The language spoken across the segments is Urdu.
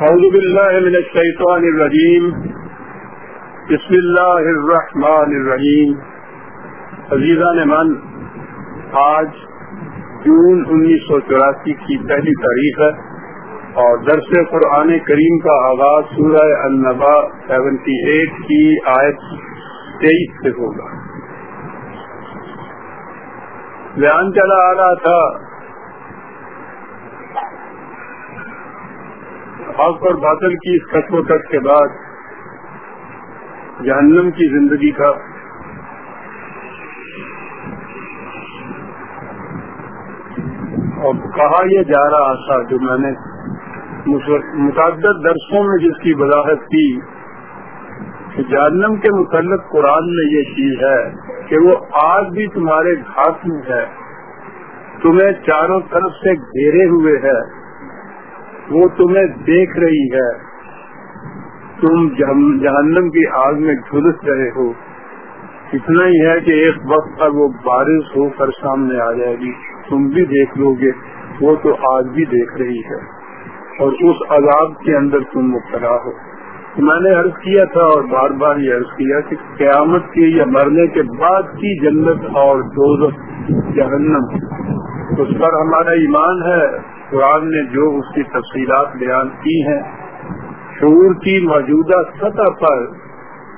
أعوذ بالله من الشيطان الرجيم. بسم الله الرحمن الرحیم عزیزان من، آج جون انیس سو چوراسی کی پہلی تاریخ ہے اور درس قرآن کریم کا آغاز سورہ النبا سیونٹی ایٹ کی آیت تیئیس سے ہوگا۔ بیان چلا آ رہا تھا حق اور باطل کی اس قسم و کٹ کے بعد جہنم کی زندگی کا اور کہا یہ جا رہا تھا جو میں نے متعدد درسوں میں جس کی وضاحت کی کہ جہنم کے متعلق قرآن میں یہ چیز ہے کہ وہ آج بھی تمہارے گھاٹ میں ہے، تمہیں چاروں طرف سے گھیرے ہوئے ہے۔ وہ تمہیں دیکھ رہی ہے۔ تم جہنم کی آگ میں جھلس رہے ہو۔ اتنا ہی ہے کہ ایک وقت پر وہ بارش ہو کر سامنے آ جائے گی۔ تم بھی دیکھ لو گے۔ وہ تو آج بھی دیکھ رہی ہے۔ اور اس عذاب کے اندر تم مبتلا ہو۔ میں نے عرض کیا تھا اور بار بار یہ عرض کیا کہ قیامت کی یا مرنے کے بعد کی جنت اور جہنم۔ اس پر ہمارا ایمان ہے۔ قرآن نے جو اس کی تفصیلات بیان کی ہیں، شعور کی موجودہ سطح پر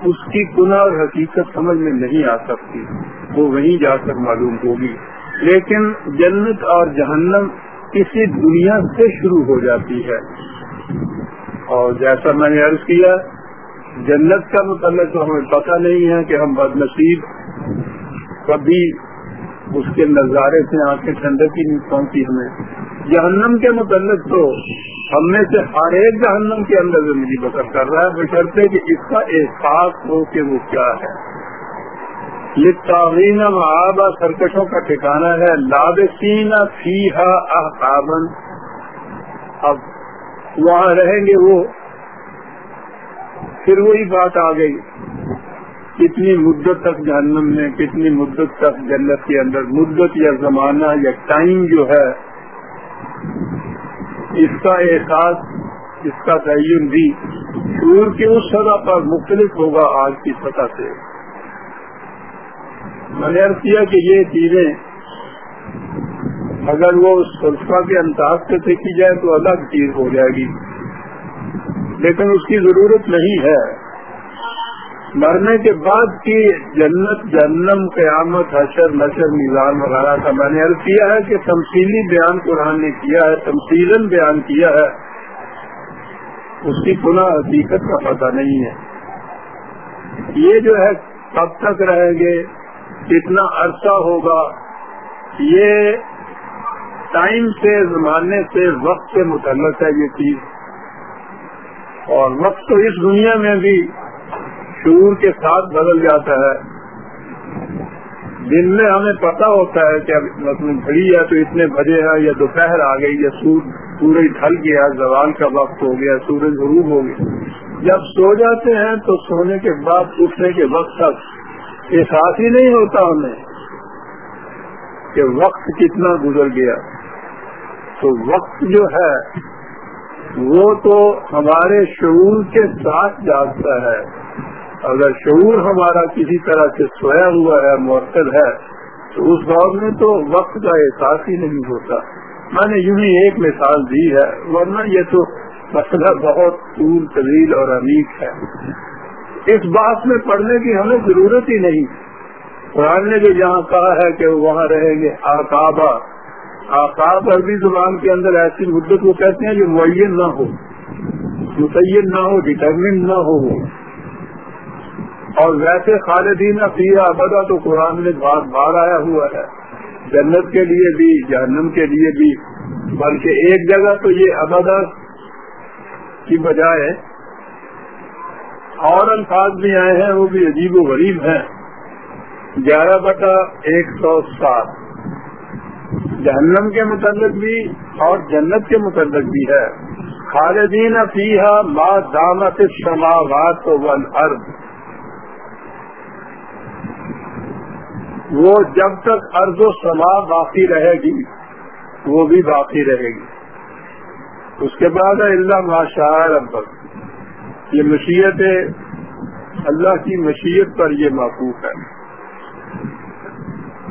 اس کی گناہ اور حقیقت سمجھ میں نہیں آ سکتی، وہ وہیں جا کر معلوم ہوگی۔ لیکن جنت اور جہنم کسی دنیا سے شروع ہو جاتی ہے۔ اور جیسا میں نے عرض کیا، جنت کا متعلق تو ہمیں پتہ نہیں ہے کہ ہم بد نصیب کبھی اس کے نظارے سے آنکھیں ٹھنڈک ہی نہیں پہنچی ہمیں۔ جہنم کے متعلق تو ہم میں سے ہر ایک جہنم کے اندر زندگی بسر کر رہا ہے بشرطے کہ اس کا احساس ہو کہ وہ کیا ہے۔ یہ تعین محابہ سرکشوں کا ٹھکانا ہے۔ لابسین فی احتابن اب وہاں رہیں گے وہ۔ پھر وہی بات آ گئی۔ کتنی مدت تک جہنم میں، کتنی مدت تک جنت کے اندر، مدت یا زمانہ یا ٹائم جو ہے اس کا احساس، اس کا تعین بھی شور کی اس سطح پر مختلف ہوگا آج کی سطح سے۔ میں نے کیا کہ یہ چیزیں اگر وہ سلفا کے انداز سے دیکھی جائے تو الگ چیز ہو جائے گی۔ لیکن اس کی ضرورت نہیں ہے۔ مرنے کے بعد کی جنت جنم قیامت، حشر، نشر میزان وغیرہ کا میں نے عرض کیا ہے کہ تمثیلی بیان قرآن نے کیا ہے تمثیل بیان کیا ہے، اس کی پناہ حقیقت کا پتہ نہیں ہے۔ یہ جو ہے، کب تک رہیں گے، کتنا عرصہ ہوگا، یہ ٹائم سے، زمانے سے، وقت سے متعلق ہے یہ چیز۔ اور وقت تو اس دنیا میں بھی شعور کے ساتھ بدل جاتا ہے۔ دن میں ہمیں پتا ہوتا ہے کہ اب گھڑی ہے تو اتنے بجے ہے یا دوپہر آ گئی، یا سورج ڈھل گیا، زوال کا وقت ہو گیا، سورج غروب ہو گیا۔ جب سو جاتے ہیں تو سونے کے بعد اٹھنے کے وقت تک احساس ہی نہیں ہوتا ہمیں کہ وقت کتنا گزر گیا۔ تو وقت جو ہے، وہ تو ہمارے شعور کے ساتھ جاگتا ہے۔ اگر شعور ہمارا کسی طرح سے سویا ہوا ہے معطل ہے، تو اس دور میں تو وقت کا احساس ہی نہیں ہوتا۔ میں نے یوں ہی ایک مثال دی ہے، ورنہ یہ تو مسئلہ بہت طول طویل اور عمیق ہے۔ اس بات میں پڑھنے کی ہمیں ضرورت ہی نہیں۔ قرآن نے جو جہاں کہا ہے کہ وہاں رہیں گے آکابا آکاب عربی زبان کے اندر ایسی مدت وہ کہتے ہیں جو معین نہ ہو، متعین نہ ہو ڈٹرمنٹ نہ ہو۔ اور ویسے خالدین فیا ابدا تو قرآن میں بار بار آیا ہوا ہے۔ جنت کے لیے بھی، جہنم کے لیے بھی۔ بلکہ ایک جگہ تو یہ ابدا کی بجائے اور الفاظ بھی آئے ہیں، وہ بھی عجیب و غریب ہیں۔ گیارہ بٹا ایک سو سات۔ جہنم کے متعلق بھی اور جنت کے متعلق بھی ہے۔ خالدین فیحا ما دامت سماوات ون وہ جب تک ارض و سما باقی رہے گی، وہ بھی باقی رہے گی۔ اس کے بعد اللہ ماشاء ربک۔ یہ مشیت اللہ کی مشیت پر یہ معقوف ہے۔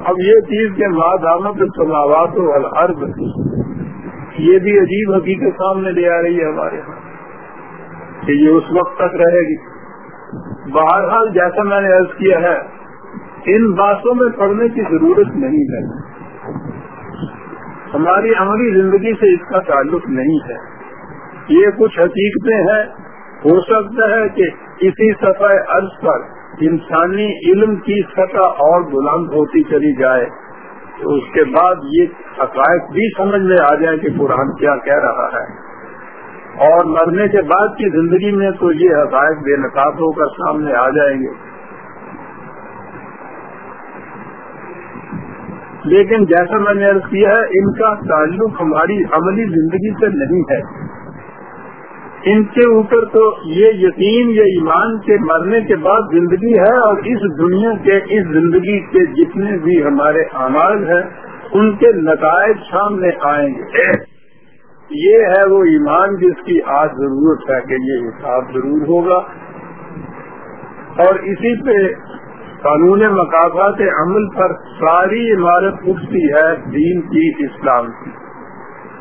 اب یہ چیز کے بعد آمد سماوات و الارض یہ بھی عجیب حقیقت سامنے لے آ رہی ہے ہمارے یہاں کہ یہ اس وقت تک رہے گی۔ بہرحال جیسا میں نے عرض کیا ہے ان باتوں میں پڑھنے کی ضرورت نہیں ہے۔ ہماری عملی زندگی سے اس کا تعلق نہیں ہے۔ یہ کچھ حقیقتیں ہیں۔ ہو سکتا ہے کہ اسی سفر عرض پر انسانی علم کی سطح اور بلند ہوتی چلی جائے۔ تو اس کے بعد یہ حقائق بھی سمجھ میں آ جائے کہ قرآن کیا کہہ رہا ہے۔ اور مرنے کے بعد کی زندگی میں تو یہ حقائق بے نقاب ہو کر سامنے آ جائیں گے۔ لیکن جیسا میں نے عرض کیا ہے، ان کا تعلق ہماری عملی زندگی سے نہیں ہے۔ ان کے اوپر تو یہ یقین یا ایمان کے مرنے کے بعد زندگی ہے اور اس دنیا کے، اس زندگی کے جتنے بھی ہمارے اعمال ہیں، ان کے نتائج سامنے آئیں گے۔ یہ ہے وہ ایمان جس کی آج ضرورت ہے کہ یہ حساب ضرور ہوگا۔ اور اسی پہ قانون مقافات عمل پر ساری عمارت اٹھتی ہے دین کی، اسلام کی۔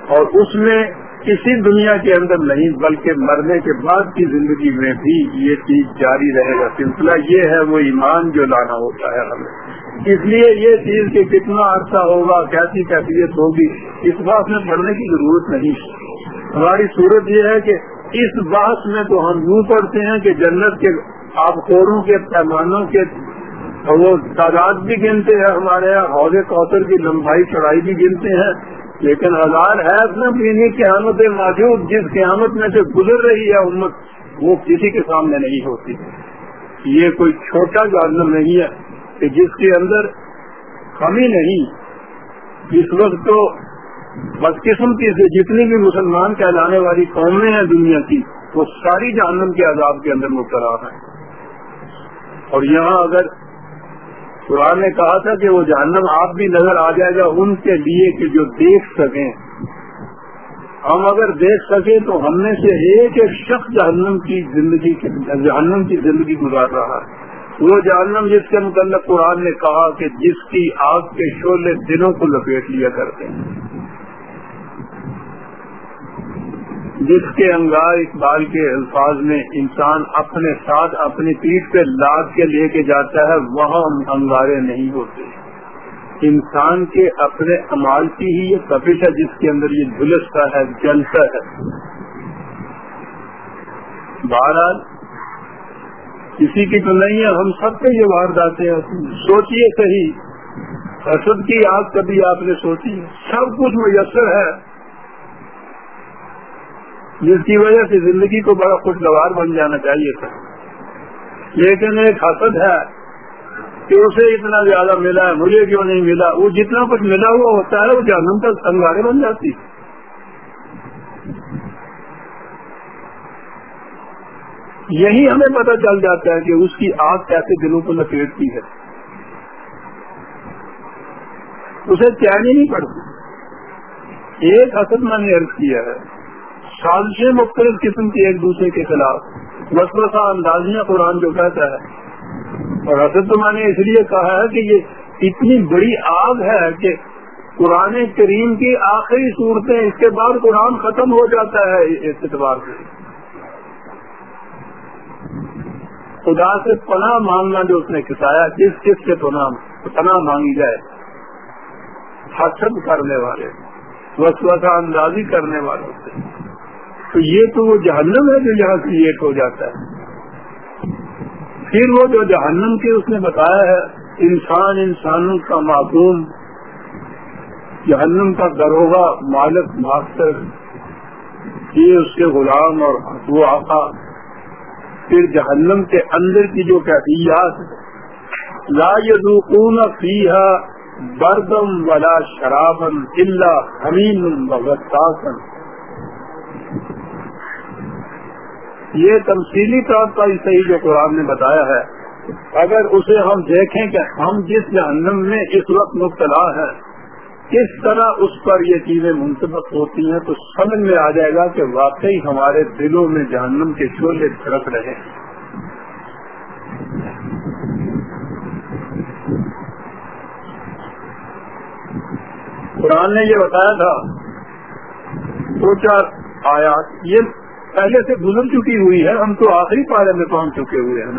اور اس میں کسی دنیا کے اندر نہیں، بلکہ مرنے کے بعد کی زندگی میں بھی یہ چیز جاری رہے گا۔ سلسلہ یہ ہے، وہ ایمان جو لانا ہوتا ہے ہمیں۔ اس لیے یہ چیز کہ کتنا عرصہ ہوگا، کیسی کیفیت ہوگی، اس بات میں پڑھنے کی ضرورت نہیں۔ ہماری صورت یہ ہے کہ اس بات میں تو ہم یوں پڑھتے ہیں کہ جنت کے آبخوروں کے پیمانوں کے وہ تعداد بھی گنتے ہیں ہمارے یہاں۔ حوض کوثر کی لمبائی چڑھائی بھی گنتے ہیں۔ لیکن ہزار ہے اپنا بھی قیامت موجود، جس قیامت میں سے گزر رہی ہے امت، وہ کسی کے سامنے نہیں ہوتی۔ یہ کوئی چھوٹا جانب نہیں ہے کہ جس کے اندر کمی نہیں۔ اس وقت تو بدقسمتی سے جتنی بھی مسلمان کہلانے والی قومیں ہیں دنیا کی، وہ ساری جہنم کے عذاب کے اندر مبتلا ہیں۔ اور یہاں اگر قرآن نے کہا تھا کہ وہ جہنم آپ بھی نظر آ جائے گا ان کے لیے کہ جو دیکھ سکیں۔ ہم اگر دیکھ سکیں تو ہم میں سے ایک ایک شخص جہنم کی زندگی جہنم کی زندگی گزار رہا ہے۔ وہ جہنم جس کے متعلق قرآن نے کہا کہ جس کی آگ کے شعلے دنوں کو لپیٹ لیا کرتے ہیں۔ جس کے انگار اقبال کے الفاظ میں انسان اپنے ساتھ اپنی پیٹ پہ لاد کے لے کے جاتا ہے، وہاں انگارے نہیں ہوتے۔ انسان کے اپنے امال کی ہی یہ تفش ہے جس کے اندر یہ جھلستا ہے، جلتا ہے۔ بہرحال، کسی کی تو نہیں ہے، ہم سب کے یہ وارداتے ہیں۔ سوچیے صحیح۔ حسد کی آگ کبھی آپ نے سوچی؟ سب کچھ میسر ہے۔ جس کی وجہ سے زندگی کو بڑا خوشگوار بن جانا چاہیے تھا۔ لیکن ایک حسد ہے کہ اسے اتنا زیادہ ملا ہے، مجھے کیوں نہیں ملا؟ وہ جتنا کچھ ملا ہوا ہوتا ہے، وہ جانم تک انگارے بن جاتی۔ یہی ہمیں پتہ چل جاتا ہے کہ اس کی آگ کیسے دلوں کو لپیٹتی ہے۔ اسے چین ہی نہیں پڑتی۔ ایک حسد میں نے عرض کیا ہے۔ سازشیں مختلف قسم کی ایک دوسرے کے خلاف۔ وسوسہ اندازیاں قرآن جو کہتا ہے۔ اور حضرت تو میں نے اس لیے کہا ہے کہ یہ اتنی بڑی آگ ہے کہ قرآن کریم کی آخری صورتیں اس کے بعد قرآن ختم ہو جاتا ہے اس اعتبار سے۔ خدا سے پناہ مانگنا جو اس نے کسایا، کس کس سے پناہ مانگی جائے؟ حسد کرنے والے، وسوسہ اندازی کرنے والوں سے تو یہ تو وہ جہنم ہے جو یہاں کریٹ ہو جاتا ہے۔ پھر وہ جو جہنم کے اس نے بتایا ہے، انسان انسانوں کا معصوم جہنم کا دروگا مالک ماسٹر یہ اس کے غلام اور وہ آقا۔ پھر جہنم کے اندر کی جو کیفیات، لا یذوقون فیہا بردم ولا شرابن اللہ حمیم وغتاسن یہ تمثیلی طور پر صحیح جو قرآن نے بتایا ہے، اگر اسے ہم دیکھیں کہ ہم جس جہنم میں اس وقت مبتلا ہے کس طرح اس پر یہ چیزیں منتبک ہوتی ہیں، تو سمجھ میں آ جائے گا کہ واقعی ہمارے دلوں میں جہنم کے شعلے چھڑک رہے ہیں۔ قرآن نے یہ بتایا تھا، دو چار آیات، یہ پہلے سے گزر چکی ہوئی ہے، ہم تو آخری پارے میں پہنچ چکے ہوئے ہیں۔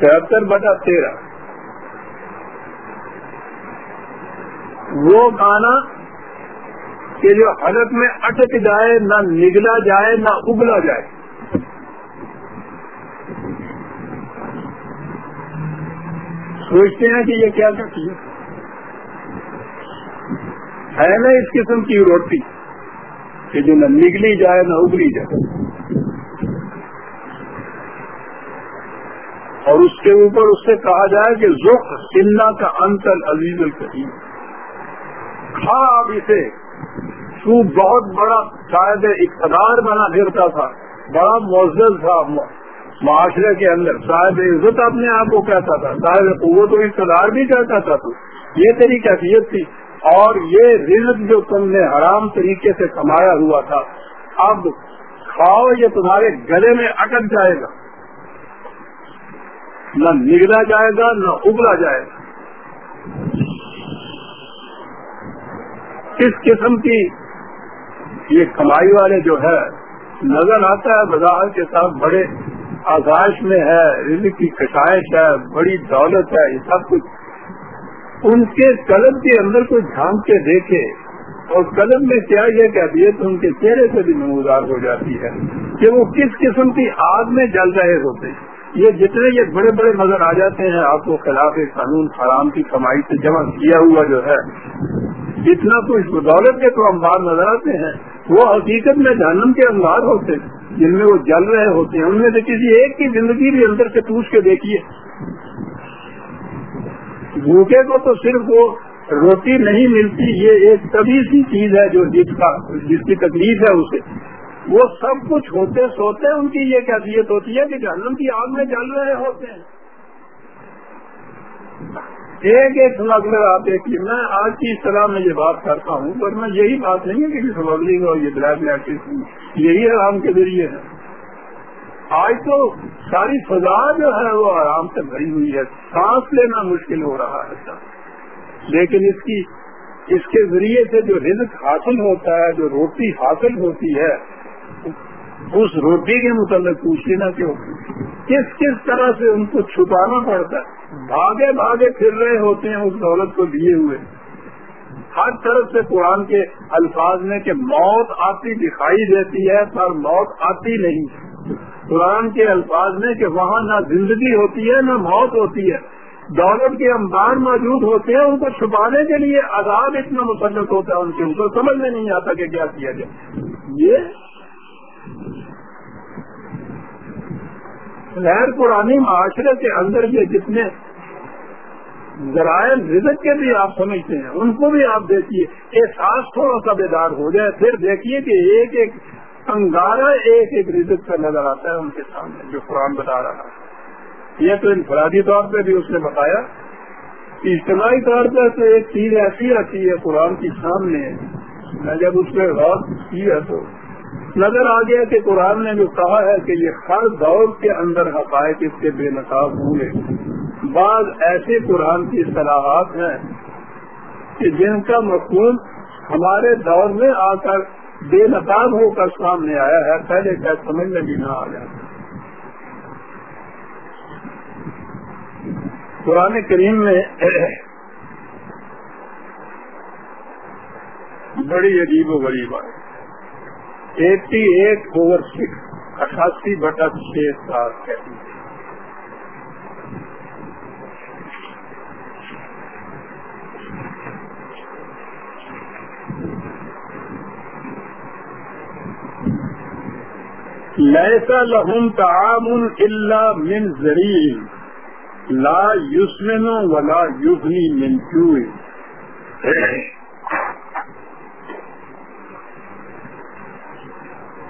تہتر بٹا تیرہ۔ وہ گانا کہ جو حلق میں اٹک جائے، نہ نگلا جائے، نہ ابلا جائے۔ سوچتے ہیں کہ یہ کیا کرتی ہے؟ نا اس قسم کی روٹی کہ جو نہ نگلی جائے نہ ابلی جائے۔ اور اس کے اوپر اس سے کہا جائے کہ ذخ سننا کا انتل عزیز القیم کھا اب اسے تو بہت بڑا شاید اقتدار بنا پھرتا تھا، بڑا معزز تھا۔ معاشرے کے اندر صاحب عزت اپنے آپ کو کہتا تھا، صاحب قوت و اقتدار بھی کہتا تھا تو۔ یہ تیری کیفیت تھی۔ اور یہ رزق جو تم نے حرام طریقے سے کمایا ہوا تھا، اب کھاؤ یہ تمہارے گلے میں اٹک جائے گا۔ نہ نگلا جائے گا، نہ ابلا جائے گا۔ اس قسم کی یہ کمائی والے جو ہے، نظر آتا ہے بازار کے ساتھ بڑے آکاش میں ہے رزق کی کشائش ہے، بڑی دولت ہے، یہ سب کچھ۔ ان کے قلم کے اندر کو جھانک کے دیکھے۔ اور قلم میں کیا یہ کیفیت ان کے چہرے سے بھی نمودار ہو جاتی ہے کہ وہ کس قسم کی آگ میں جل رہے ہوتے۔ یہ جتنے یہ بڑے بڑے نظر آ جاتے ہیں، آپ کو خلاف قانون حرام کی کمائی سے جمع کیا ہوا جو ہے جتنا کچھ دولت کے تو انبار نظر آتے ہیں۔ وہ حقیقت میں جہنم کے انبار ہوتے ہیں۔ جن میں وہ جل رہے ہوتے ہیں، ان میں سے کسی ایک کی زندگی بھی اندر سے پوچھ کے دیکھیے۔ بھوکے کو تو صرف وہ روٹی نہیں ملتی، یہ ایک تبھی سی چیز ہے جو جس کا، جس کی تکلیف ہے اسے۔ وہ سب کچھ ہوتے سوتے ان کی یہ کیفیت ہوتی ہے کہ جہنم کی آگ میں جل رہے ہوتے ہیں۔ ایک ایک سمگلر آپ دیکھیے میں آج کی اصطلاح میں یہ بات کرتا ہوں، پر میں یہی بات نہیں ہے کہ سمگلنگ اور جی یہ بلیک میٹ یہی آرام کے ذریعے ہے۔ آج تو ساری فضا جو ہے وہ آرام سے بھری ہوئی ہے، سانس لینا مشکل ہو رہا ہے۔ لیکن اس کی، اس کے ذریعے سے جو رزق حاصل ہوتا ہے، جو روٹی حاصل ہوتی ہے اس روٹی کے متعلق پوچھ لینا کیوں؟ کس کس طرح سے ان کو چھپانا پڑتا؟ ہے بھاگے بھاگے پھر رہے ہوتے ہیں اس دولت کو دیے ہوئے۔ ہر طرف سے قرآن کے الفاظ میں کہ موت آتی دکھائی دیتی ہے پر موت آتی نہیں۔ قرآن کے الفاظ میں کہ وہاں نہ زندگی ہوتی ہے نہ موت ہوتی ہے۔ دولت کے انبار موجود ہوتے ہیں ان کو چھپانے کے لیے عذاب اتنا مسلط ہوتا ہے، ان کے اوپر سمجھ میں نہیں آتا کہ کیا کیا جائے۔ یہ غیر پرانی معاشرے کے اندر کے جتنے ذرائع رزق کے بھی آپ سمجھتے ہیں، ان کو بھی آپ دیکھیے احساس تھوڑا سا بیدار ہو جائے، پھر دیکھیے کہ ایک ایک انگارہ ایک ایک رزق کا نظر آتا ہے ان کے سامنے، جو قرآن بتا رہا ہے۔ یہ تو انفرادی طور پہ بھی اس نے بتایا۔ اجتماعی طور پہ تو ایک چیز ایسی آتی ہے قرآن کی سامنے، میں جب اس پہ غور کی ہے تو نظر آ گیا کہ قرآن نے جو کہا ہے کہ یہ ہر دور کے اندر حقائق اس کے بے نقاب ہوں گے۔ بعض ایسے قرآن کی صلاحات ہیں کہ جن کا مفہوم ہمارے دور میں آ کر بے نقاب ہو کر سامنے آیا ہے، پہلے کیا سمجھ میں بھی نہ آ جاتا قرآن کریم میں بڑی عجیب و غریب آئے ایٹی ایٹ اوور سکس اٹھاسی بٹا چھ سات لیسا لہم تعامن اللہ من زرین لا یوسمن ولا یوزنی من چوئی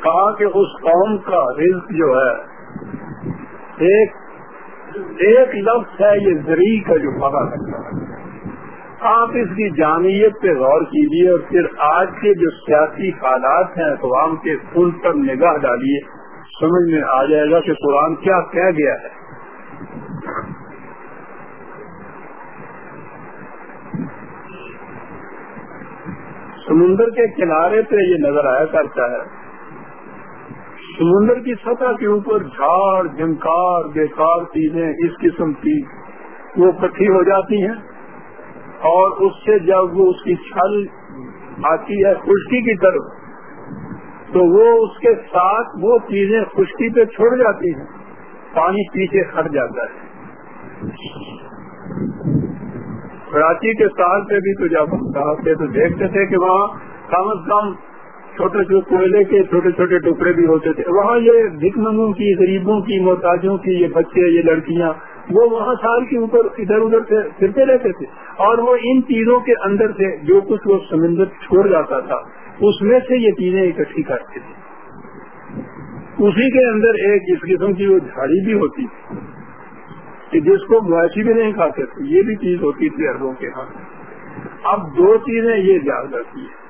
کہا کہ اس قوم کا رزق جو ہے، ایک ایک لفظ ہے یہ زری کا جو پتا لگتا ہے۔ آپ اس کی جامعیت پہ غور کیجیے اور پھر آج کے جو سیاسی حالات ہیں عوام کے ان پر نگاہ ڈالیے، سمجھ میں آ جائے گا کہ قرآن کیا کہہ گیا ہے۔ سمندر کے کنارے پہ یہ نظر آیا کرتا ہے۔ سمندر کی سطح کے اوپر جھاڑ، جھنکار، بیکار چیزیں اس قسم کی وہ اکٹھی ہو جاتی ہیں اور اس سے جب وہ اس کی چھل آتی ہے خشکی کی طرف، تو وہ اس کے ساتھ وہ چیزیں خشکی پہ چھوڑ جاتی ہیں، پانی پیچھے ہٹ جاتا ہے۔ کراچی کے سال پہ بھی تو جب ہم تھے تو دیکھتے تھے کہ وہاں کم از کم چھوٹے چھوٹے کوئلے کے چھوٹے چھوٹے ٹکڑے بھی ہوتے تھے۔ وہاں یہ بھکمنگوں کی، غریبوں کی، محتاجوں کی، یہ بچے، یہ لڑکیاں، وہ وہاں سال کے اوپر ادھر ادھر سے پھرتے رہتے تھے۔ اور وہ ان چیزوں کے اندر سے جو کچھ وہ سمندر چھوڑ جاتا تھا، اس میں سے یہ چیزیں اکٹھی کرتے تھے۔ اسی کے اندر ایک اس قسم کی وہ جھاڑی بھی ہوتی تھی، کہ جس کو مویشی بھی نہیں کھاتے تھے، یہ بھی چیز ہوتی تھی اربوں کے ہاتھ اب دو چیزیں یہ یاد رکھی ہے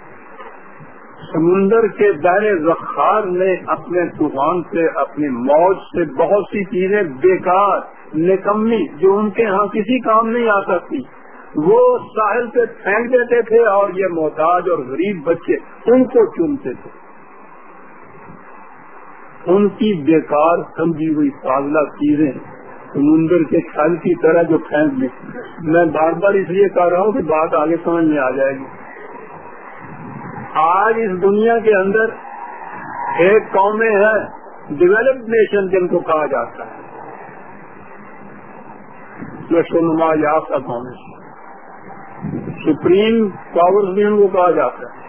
سمندر کے دائر رخار نے اپنے طوفان سے، اپنی موج سے بہت سی چیزیں بیکار، نکمی، جو ان کے ہاں کسی کام نہیں آ سکتی۔ وہ ساحل سے پھینک دیتے تھے اور یہ محتاج اور غریب بچے ان کو چنتے تھے۔ ان کی بیکار سمجھی ہوئی فاضلہ چیزیں سمندر کے کھل کی طرح جو پھینک دیں میں بار بار اس لیے کہہ رہا ہوں کہ بات آگے سمجھ میں آ جائے گی۔ آج اس دنیا کے اندر ایک قومیں ہیں ڈیولپڈ نیشن جن کو کہا جاتا ہے۔ نما یافتہ قومیں سپریم پاور بھی ان کو کہا جاتا ہے۔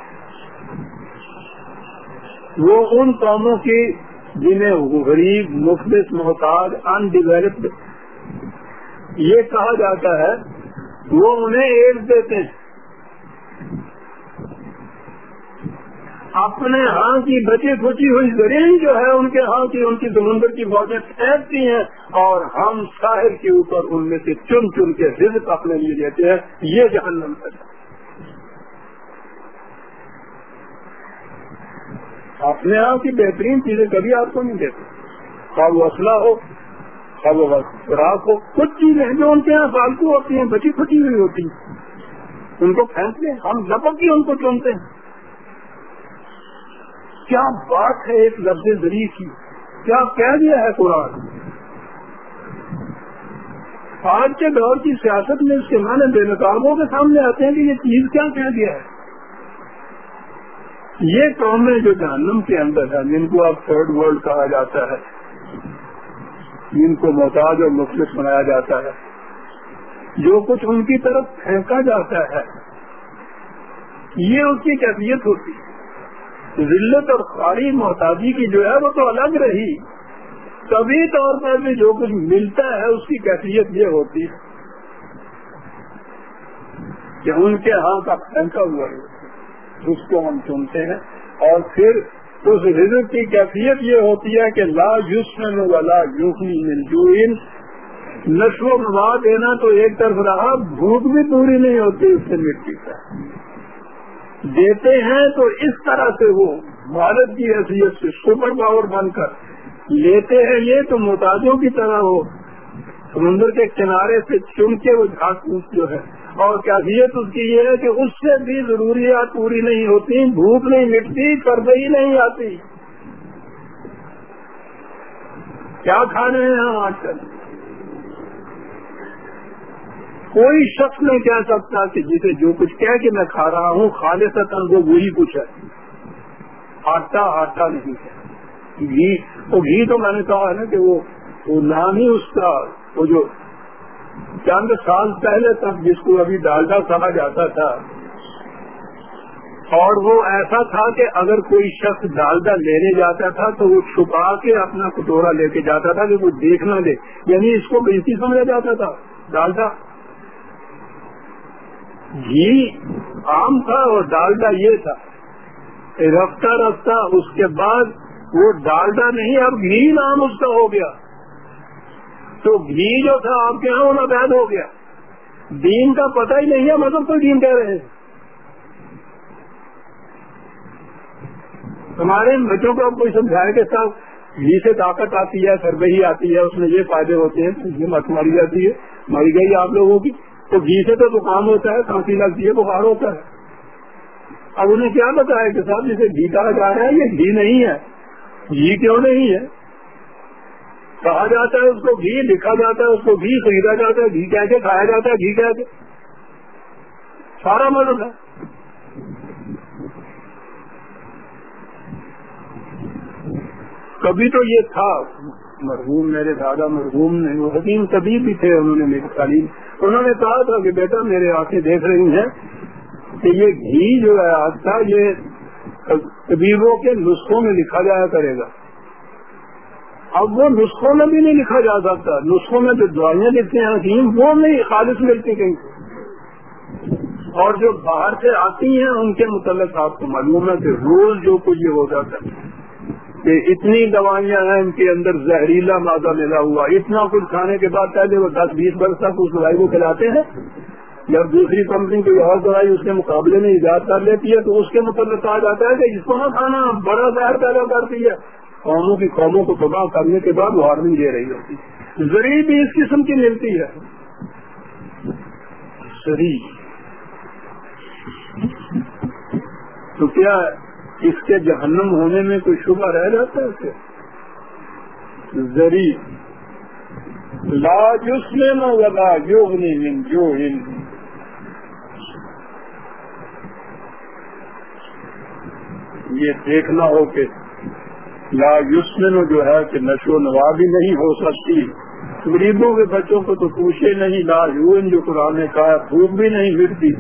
وہ ان قوموں کی جنہیں غریب مخلص محتاج ان ڈیولپڈ یہ کہا جاتا ہے، وہ انہیں ایڈ دیتے ہیں۔ اپنے ہاں کی بچی کھچی ہوئی زمین جو ہے، ان کے ہاں کی، ان کی سمندر کی فوجیں پھینکتی ہیں اور ہم شاہر کے اوپر ان میں سے چن چن کے رزق اپنے لیے دیتے ہیں۔ یہ جہنم ہے اپنے ہاں کی بہترین چیزیں کبھی آپ کو نہیں دیتے۔ خواب وہ اسلحہ ہو، خواب وہ خوراک ہو، کچھ چیزیں جو ان کے یہاں فالتو ہوتی ہیں، بچی کھچی ہوئی ہوتی ہیں۔ ان کو پھینک لیں ہم لپک ہی ان کو چنتے ہیں۔ کیا بات ہے ایک لفظ ذریع کی؟ کیا کہہ دیا ہے قرآن؟ آج کے دور کی سیاست میں اس کے معنی بے نقابوں کے سامنے آتے ہیں کہ یہ چیز کیا کہہ دیا ہے؟ یہ قومیں جو جہنم کے اندر ہے، جن کو اب تھرڈ ورلڈ کہا جاتا ہے، جن کو محتاج اور مختلف بنایا جاتا ہے۔ جو کچھ ان کی طرف پھینکا جاتا ہے، یہ اس کی کیفیت ہوتی ہے۔ ذلت اور خالی محتاجی کی جو ہے وہ تو الگ رہی۔ کبھی طور پر بھی جو کچھ ملتا ہے، اس کی کیفیت یہ ہوتی ہے کہ ان کے ہاں کا پھینکا ہوا ہے۔ اس کو ہم چنتے ہیں۔ اور پھر اس رزق کی کیفیت یہ ہوتی ہے کہ لا یوسن والا یوسنی مل نشو و نما دینا تو ایک طرف رہا، بھوک بھی پوری نہیں ہوتی اس سے مٹی کا دیتے ہیں تو اس طرح سے وہ بھارت کی حیثیت سے سپر پاور بن کر لیتے ہیں یہ تو محتاجوں کی طرح ہو۔ سمندر کے کنارے سے چن کے وہ جھاگ پوچھ جو ہے۔ اور کیفیت اس کی یہ ہے کہ اس سے بھی ضروریات پوری نہیں ہوتی، بھوک نہیں مٹتی کردئی نہیں آتی۔ کیا کھانے ہیں ہم آج کل؟ کوئی شخص نہیں کہہ سکتا کہ جسے جو کچھ کہہ کہ میں کھا رہا ہوں کھانے سے وہ وہی کچھ ہے۔ آٹا آٹا نہیں ہے۔ گھی، وہ گھی تو میں نے کہا ہے نا کہ وہ نام ہی اس کا، وہ جو چند سال پہلے تک جس کو ابھی ڈالڈا کہا جاتا تھا۔ اور وہ ایسا تھا کہ اگر کوئی شخص ڈالڈا لینے جاتا تھا تو وہ چھپا کے اپنا کٹورا لے کے جاتا تھا کہ وہ دیکھنا دے یعنی اس کو بیسی سمجھا جاتا تھا۔ ڈالڈا گھی عام تھا اور ڈالڈا یہ تھا۔ رفتہ رفتہ، اس کے بعد وہ ڈالڈا نہیں، اب گھی نام اس کا ہو گیا۔ تو گھی جو تھا آپ کے یہاں، وہ نابید ہو گیا۔ دین کا پتہ ہی نہیں ہے مطلب کوئی دین کہہ رہے ہیں۔ ہمارے بچوں کو اب کوئی سمجھائے کہ صاحب، گھی سے طاقت آتی ہے، سربہی آتی ہے، اس میں یہ فائدے ہوتے ہیں یہ مت ماری جاتی ہے ماری گئی آپ لوگوں کی۔ تو گھی سے تو زکام ہوتا ہے، کھانسی لگتی ہے، بخار ہوتا ہے۔ اب انہیں کیا بتایا کہ صاحب، جسے گھی کہا جا رہا ہے، یہ گھی نہیں ہے۔ گھی کیوں نہیں ہے؟ کہا جاتا ہے، اس کو گھی لکھا جاتا ہے، اس کو گھی خریدا جاتا ہے، گھی کہہ کے کھایا جاتا ہے، گھی کہہ کے۔ سارا مدد ہے۔ کبھی تو یہ تھا، مرحوم میرے دادا مرحوم نے وہ حکیم طبیب بھی تھے، انہوں نے میری تعلیم۔ انہوں نے کہا تھا کہ بیٹا میرے آنکھیں دیکھ رہی ہیں کہ یہ گھی جو ہے آج تھا یہ طبیبوں کے نسخوں میں لکھا جایا کرے گا۔ اب وہ نسخوں میں بھی نہیں لکھا جا سکتا۔ نسخوں میں جو دوائیاں لکھتے ہیں حکیم، وہ نہیں، خالص ملتی کہیں۔ اور جو باہر سے آتی ہیں، ان کے متعلق آپ کو معلوم ہے کہ روز جو کچھ یہ ہو جاتا ہے۔ کہ اتنی دوائیاں ہیں ان کے اندر زہریلا مادہ ملا ہوا۔ اتنا کچھ کھانے کے بعد پہلے وہ دس بیس برس تک اس دوائی کو کھلاتے ہیں جب دوسری کمپنی کوئی اور دوائی اس کے مقابلے میں ایجاد کر لیتی ہے تو اس کے متعلق کہا جاتا ہے کہ اس کو نہ کھانا، بڑا زہر پیدا کرتی ہے۔ قوموں کی قوموں کو تباہ کرنے کے بعد وارننگ دے رہی ہوتی زری بھی اس قسم کی ملتی ہے۔ سری تو کیا اس کے جہنم ہونے میں کوئی شبہ رہ جاتا ہے زری. لا جسم ولا یوگنی من جو یہ دیکھنا ہو کہ لا یسمن جو ہے کہ نشو نوا بھی نہیں ہو سکتی. غریبوں کے بچوں کو تو پوچھے نہیں، لا یون جو قرآن نے کہا بھوک بھی نہیں ملتی.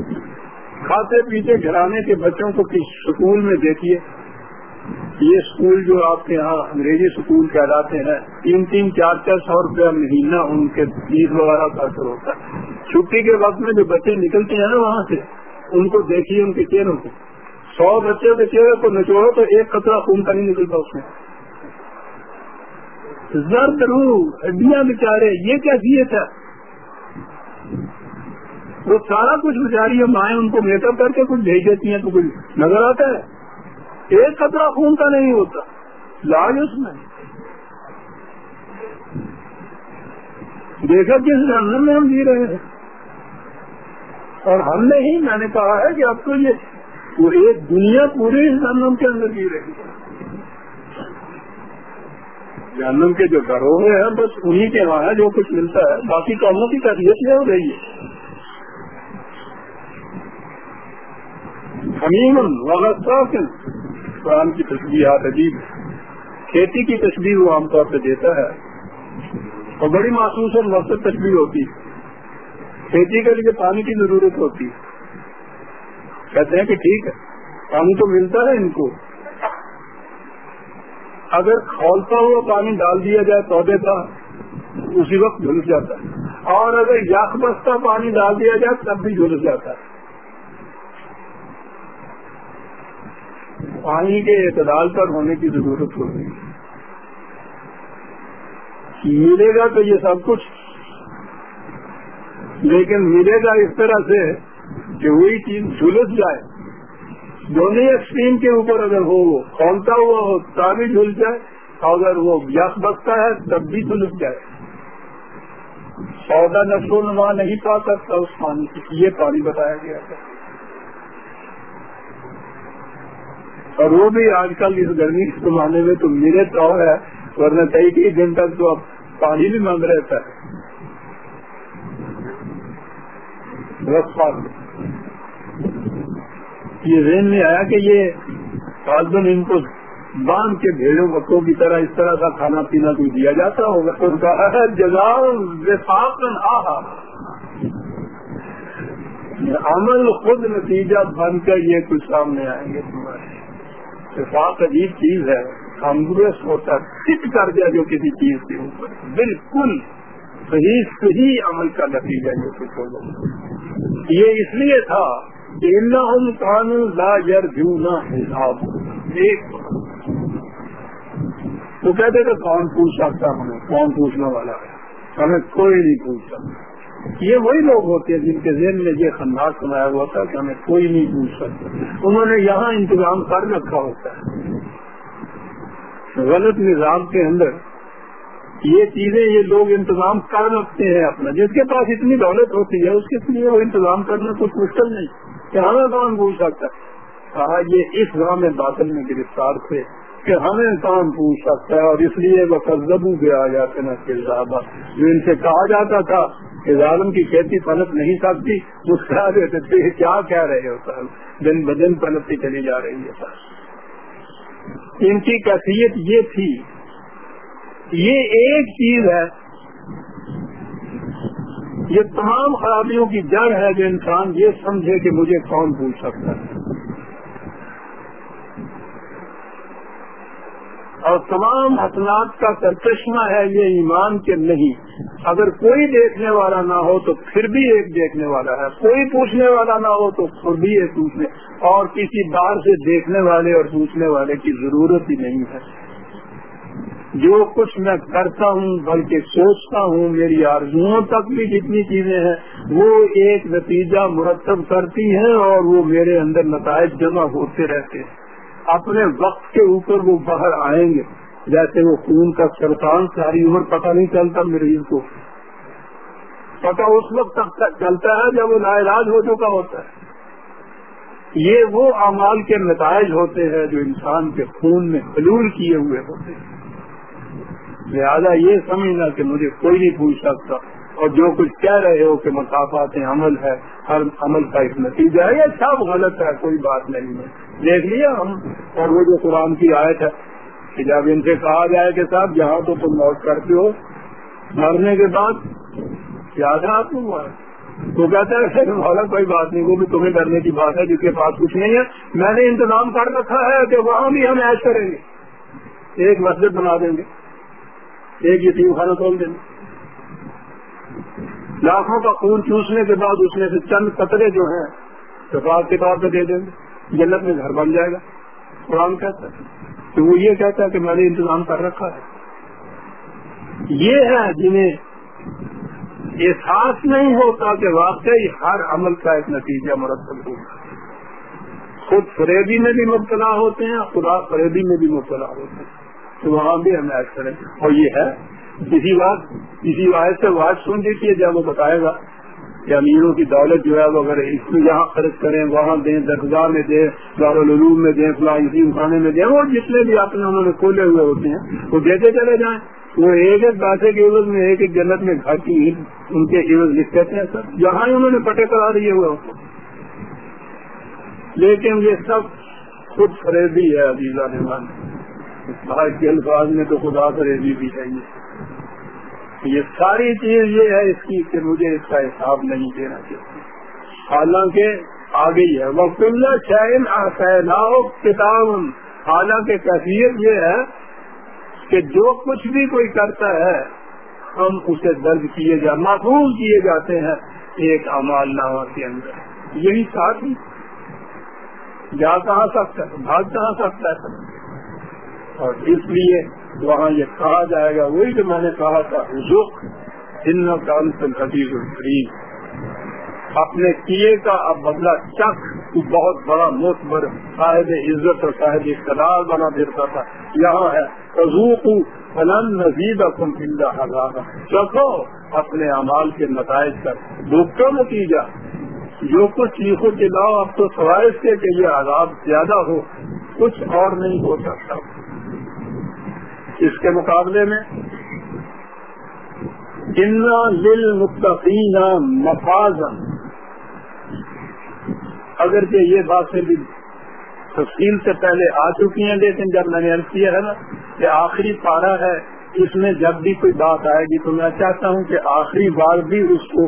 کھاتے پیتے گھرانے کے بچوں کو کس سکول میں دیکھیے یہ اسکول جو آپ کے یہاں انگریزی اسکول کہلاتے ہیں، تین تین چار چار سو روپیہ مہینہ ان کے فیس وغیرہ کا ہوتا ہے۔ چھٹی کے وقت میں جو بچے نکلتے ہیں نا وہاں سے، ان کو دیکھیے ان کے چہروں کو سو بچوں کے چہرے کو نچوڑو تو ایک قطرہ خون کا نہیں نکلتا اس میں۔ زرد روح، ہڈیاں بچارے یہ کیا سیت ہے؟ وہ سارا کچھ بچاری مائیں ان کو میک اپ کر کے کچھ بھیج دیتی ہیں تو کچھ نظر آتا ہے۔ ایک قطرہ خون کا نہیں ہوتا۔ لاج اس میں۔ دیکھا کس جاننے میں ہم جی رہے ہیں۔ اور ہم نے ہی میں نے کہا ہے کہ اب تو یہ ایک دنیا پورے جہنم کے اندر جی رہی ہے۔ جہنم کے جو گروہ ہیں، بس انہی کے وہاں ہے جو کچھ ملتا ہے۔ باقی کاموں کی تربیت یہ ہو رہی ہے۔ حمیم قرآن کی تصویرات عجیب کھیتی کی تصویر وہ عام طور پہ دیتا ہے. اور بڑی محسوس اور مقصد تصویر ہوتی کھیتی کے لیے پانی کی ضرورت ہوتی کہتے ہیں کہ ٹھیک ہے، پانی تو ملتا ہے ان کو. اگر کھولتا ہوا پانی ڈال دیا جائے پودے کا، اسی وقت جھلس جاتا ہے. اور اگر یخ بستہ پانی ڈال دیا جائے تب بھی جھلس جاتا ہے. پانی کے اعتدال پر ہونے کی ضرورت ہوتی ہے۔ ملے گا تو یہ سب کچھ۔ لیکن ملے گا اس طرح سے کہ وہی چیز جھلس جائے۔ دونوں ایکسٹریم کے اوپر اگر ہو، وہ کھولتا ہوا ہو، تب بھی جھل جائے۔ اگر وہ یس بکتا ہے، تب بھی جھلس جائے۔ سودا نشو نما نہیں پا سکتا اس پانی کی۔ یہ پانی بتایا گیا تھا۔ اور وہ بھی آج کل اس گرمی کے زمانے میں تو میرے تو ہے، ورنہ کئی کئی دن تک تو اب پانی بھی مانگ رہتا ہے۔ یہ ذہن میں آیا کہ یہ فالدن ان کو باندھ کے بھیڑوں بکوں کی طرح اس طرح کا کھانا پینا کوئی دیا جاتا ہوگا۔ تو کہا جزاؤ آہا۔ عمل خود نتیجہ بن کر یہ کچھ سامنے آئیں گے۔ تمہارے اتفاق عجیب چیز ہے کانگریس ہوتا ٹک کر دیا جو کسی چیز کے اوپر۔ بالکل صحیح صحیح عمل کا نتیجہ یہ کچھ ہو یہ اس لیے تھا کہ ان قانون لا یار جھونا حساب۔ ایک۔ وہ کہتے تھے کون پوچھ سکتا ہمیں؟ کون پوچھنے والا ہے؟ ہمیں کوئی نہیں پوچھ سکتا یہ وہی لوگ ہوتے ہیں جن کے ذہن میں یہ خنداس سنایا ہوا تھا کہ ہمیں کوئی نہیں پوچھ سکتا۔ انہوں نے یہاں انتظام کر رکھا ہوتا ہے۔ غلط نظام کے اندر یہ چیزیں، یہ لوگ انتظام کر رکھتے ہیں اپنا۔ جس کے پاس اتنی دولت ہوتی ہے، اس کے لیے وہ انتظام کرنا کچھ مشکل نہیں۔ کہ ہمیں کون پوچھ سکتا ہے؟ کہا، یہ اس گاؤں میں باطل میں گرفتار تھے کہ ہمیں کام پوچھ سکتا ہے؟ اور اس لیے وہ قزبو بھی آ جاتے نا جو ان سے کہا جاتا تھا کہ ظالم کی کھیتی پلٹ نہیں سکتی، مسکرا دیتے تھے کیا کہہ رہے ہو سر؟ دن بدن پلٹتی چلی جا رہی ہے سر۔ ان کی کیفیت یہ تھی، یہ ایک چیز ہے، یہ تمام خرابیوں کی جڑ ہے جو انسان یہ سمجھے کہ مجھے کون پوچھ سکتا ہے۔ اور تمام حسنات کا سرچشمہ ہے یہ ایمان کے نہیں۔ اگر کوئی دیکھنے والا نہ ہو تو پھر بھی ایک دیکھنے والا ہے۔ کوئی پوچھنے والا نہ ہو تو پھر بھی ایک پوچھنے۔ اور کسی بار سے دیکھنے والے اور پوچھنے والے کی ضرورت ہی نہیں ہے۔ جو کچھ میں کرتا ہوں، بلکہ سوچتا ہوں، میری آرزوؤں تک بھی جتنی چیزیں ہیں، وہ ایک نتیجہ مرتب کرتی ہیں اور وہ میرے اندر نتائج جمع ہوتے رہتے ہیں۔ اپنے وقت کے اوپر وہ باہر آئیں گے۔ جیسے وہ خون کا سرطان ساری عمر پتہ نہیں چلتا مریض کو۔ پتہ اس وقت تک چلتا ہے جب وہ لا علاج ہو چکا ہوتا ہے۔ یہ وہ امال کے نتائج ہوتے ہیں جو انسان کے خون میں حلول کیے ہوئے ہوتے ہیں۔ لہٰذا یہ سمجھنا کہ مجھے کوئی نہیں پوچھ سکتا۔ اور جو کچھ کہہ رہے ہو کہ مسافات عمل ہے، ہر عمل کا ایک نتیجہ ہے، یہ سب غلط ہے، کوئی بات نہیں ہے۔ دیکھ لیا ہم، اور وہ جو قرآن کی آیت ہے، کہ جب ان سے کہا جائے کہ صاحب جہاں تو تم موت کرتے ہو، مرنے کے بعد یاد ہے آپ کو؟ تو کہتا ہے مولا، کوئی بات نہیں، وہ بھی تمہیں ڈرنے کی بات ہے، جس کے پاس کچھ نہیں ہے۔ میں نے انتظام کر رکھا ہے کہ وہاں بھی ہم ایش کریں گے۔ ایک مسجد بنا دیں گے، ایک یتیم خانہ کھول دیں گے۔ لاکھوں کا خون چوسنے کے بعد اس میں سے چند قطرے جو ہیں شفاعت کے طور پہ دے دیں گے جنت میں گھر بن جائے گا۔ قرآن کہتا ہے۔ تو وہ یہ کہتا ہے کہ میں نے انتظام کر رکھا ہے۔ یہ ہے جنہیں احساس نہیں ہوتا کہ واقعی ہر عمل کا ایک نتیجہ مرتب ہوگا خود فریبی میں بھی مبتلا ہوتے ہیں، خدا فریبی میں بھی مبتلا ہوتے ہیں۔ تو وہاں بھی ہم ایڈ کریں اور یہ ہے کسی بات کسی واحد سے بات سن دیتی ہے جب وہ بتائے گا کہ امیروں کی دولت جو ہے، وہ اگر اس کو یہاں خرچ کریں، وہاں دیں درگاہ میں دیں، دارالعلوم میں دیں فلاں خانے میں دیں، اور جتنے بھی اپنے انہوں نے کھولے ہوئے ہوتے ہیں، وہ دیتے چلے جائیں۔ وہ ایک ایک پیسے کے عوض میں، ایک ایک جنت میں گھر کی ان کے عوض لکھتے تھے سر جہاں ہی انہوں نے پٹے کرا دیے ہوئے ہوتے لیکن یہ سب خود فریبی ہے عزیزہ نمان باہر کے الفاظ میں تو خدا فریبی بھی چاہیے۔ یہ ساری چیز یہ ہے اس کی کہ مجھے اس کا حساب نہیں دینا چاہیے۔ حالانکہ آگے ہے۔ وہ کل شائن کتاب حالانکہ کیفیت یہ ہے کہ جو کچھ بھی کوئی کرتا ہے، ہم اسے درج کیے جا محفوظ کیے جاتے ہیں ایک امال نامہ کے اندر۔ یہی ساتھ ہی۔ جا کہاں سکتا ہے؟ بھاگ کہاں سکتا ہے؟ اور اس لیے وہاں یہ کہا جائے گا، وہی جو میں نے کہا تھا رخ ان کام حدیث الفرین اپنے کیے کا اب بدلا چک بہت بڑا متبر صاحب عزت اور صاحب اقتدار بنا دیتا تھا۔ یہاں ہے فلن نزید اپن چکو اپنے امال کے نتائج کا دکھ کا نتیجہ، جو کچھ چیخوں کے اب تو سوائے سے کہ یہ عذاب زیادہ ہو، کچھ اور نہیں ہو سکتا۔ اس کے مقابلے میں دل متقین مفاظن یہ باتیں بھی تفصیل سے پہلے آ چکی ہیں، لیکن جب میں نے عرض کیا ہے نا کہ آخری پارا ہے، اس میں جب بھی کوئی بات آئے گی تو میں چاہتا ہوں کہ آخری بار بھی اس کو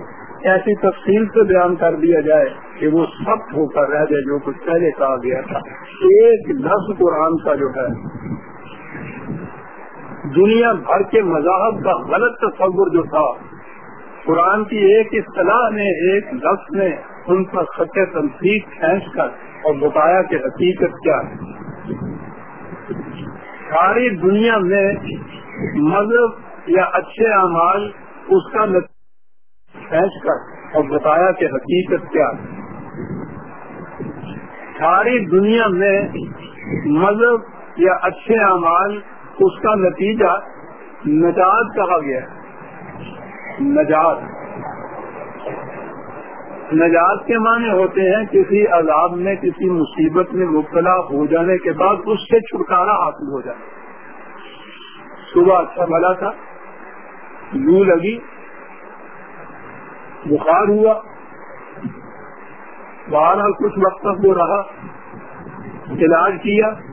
ایسی تفصیل سے بیان کر دیا جائے کہ وہ سب ہو کر رہ جائے جو کچھ پہلے کہا گیا تھا۔ ایک لفظ قرآن کا جو ہے دنیا بھر کے مذاہب کا غلط تصور جو تھا، قرآن کی ایک اصطلاح نے، ایک لفظ نے ان پر خط تنقید کھینچ کر اور بتایا کہ حقیقت کیا ہے۔ ساری دنیا میں مذہب یا اچھے اعمال اس کا کھینچ کر اور بتایا کہ حقیقت کیا ساری دنیا میں مذہب یا اچھے اعمال اس کا نتیجہ نجات کہا گیا نجات۔ نجات کے معنی ہوتے ہیں کسی عذاب میں، کسی مصیبت میں مبتلا ہو جانے کے بعد اس سے چھٹکارا حاصل ہو جائے۔ صبح اچھا بھلا تھا لو لگی، بخار ہوا۔ باہر کچھ وقت تک وہ رہا، علاج کیا۔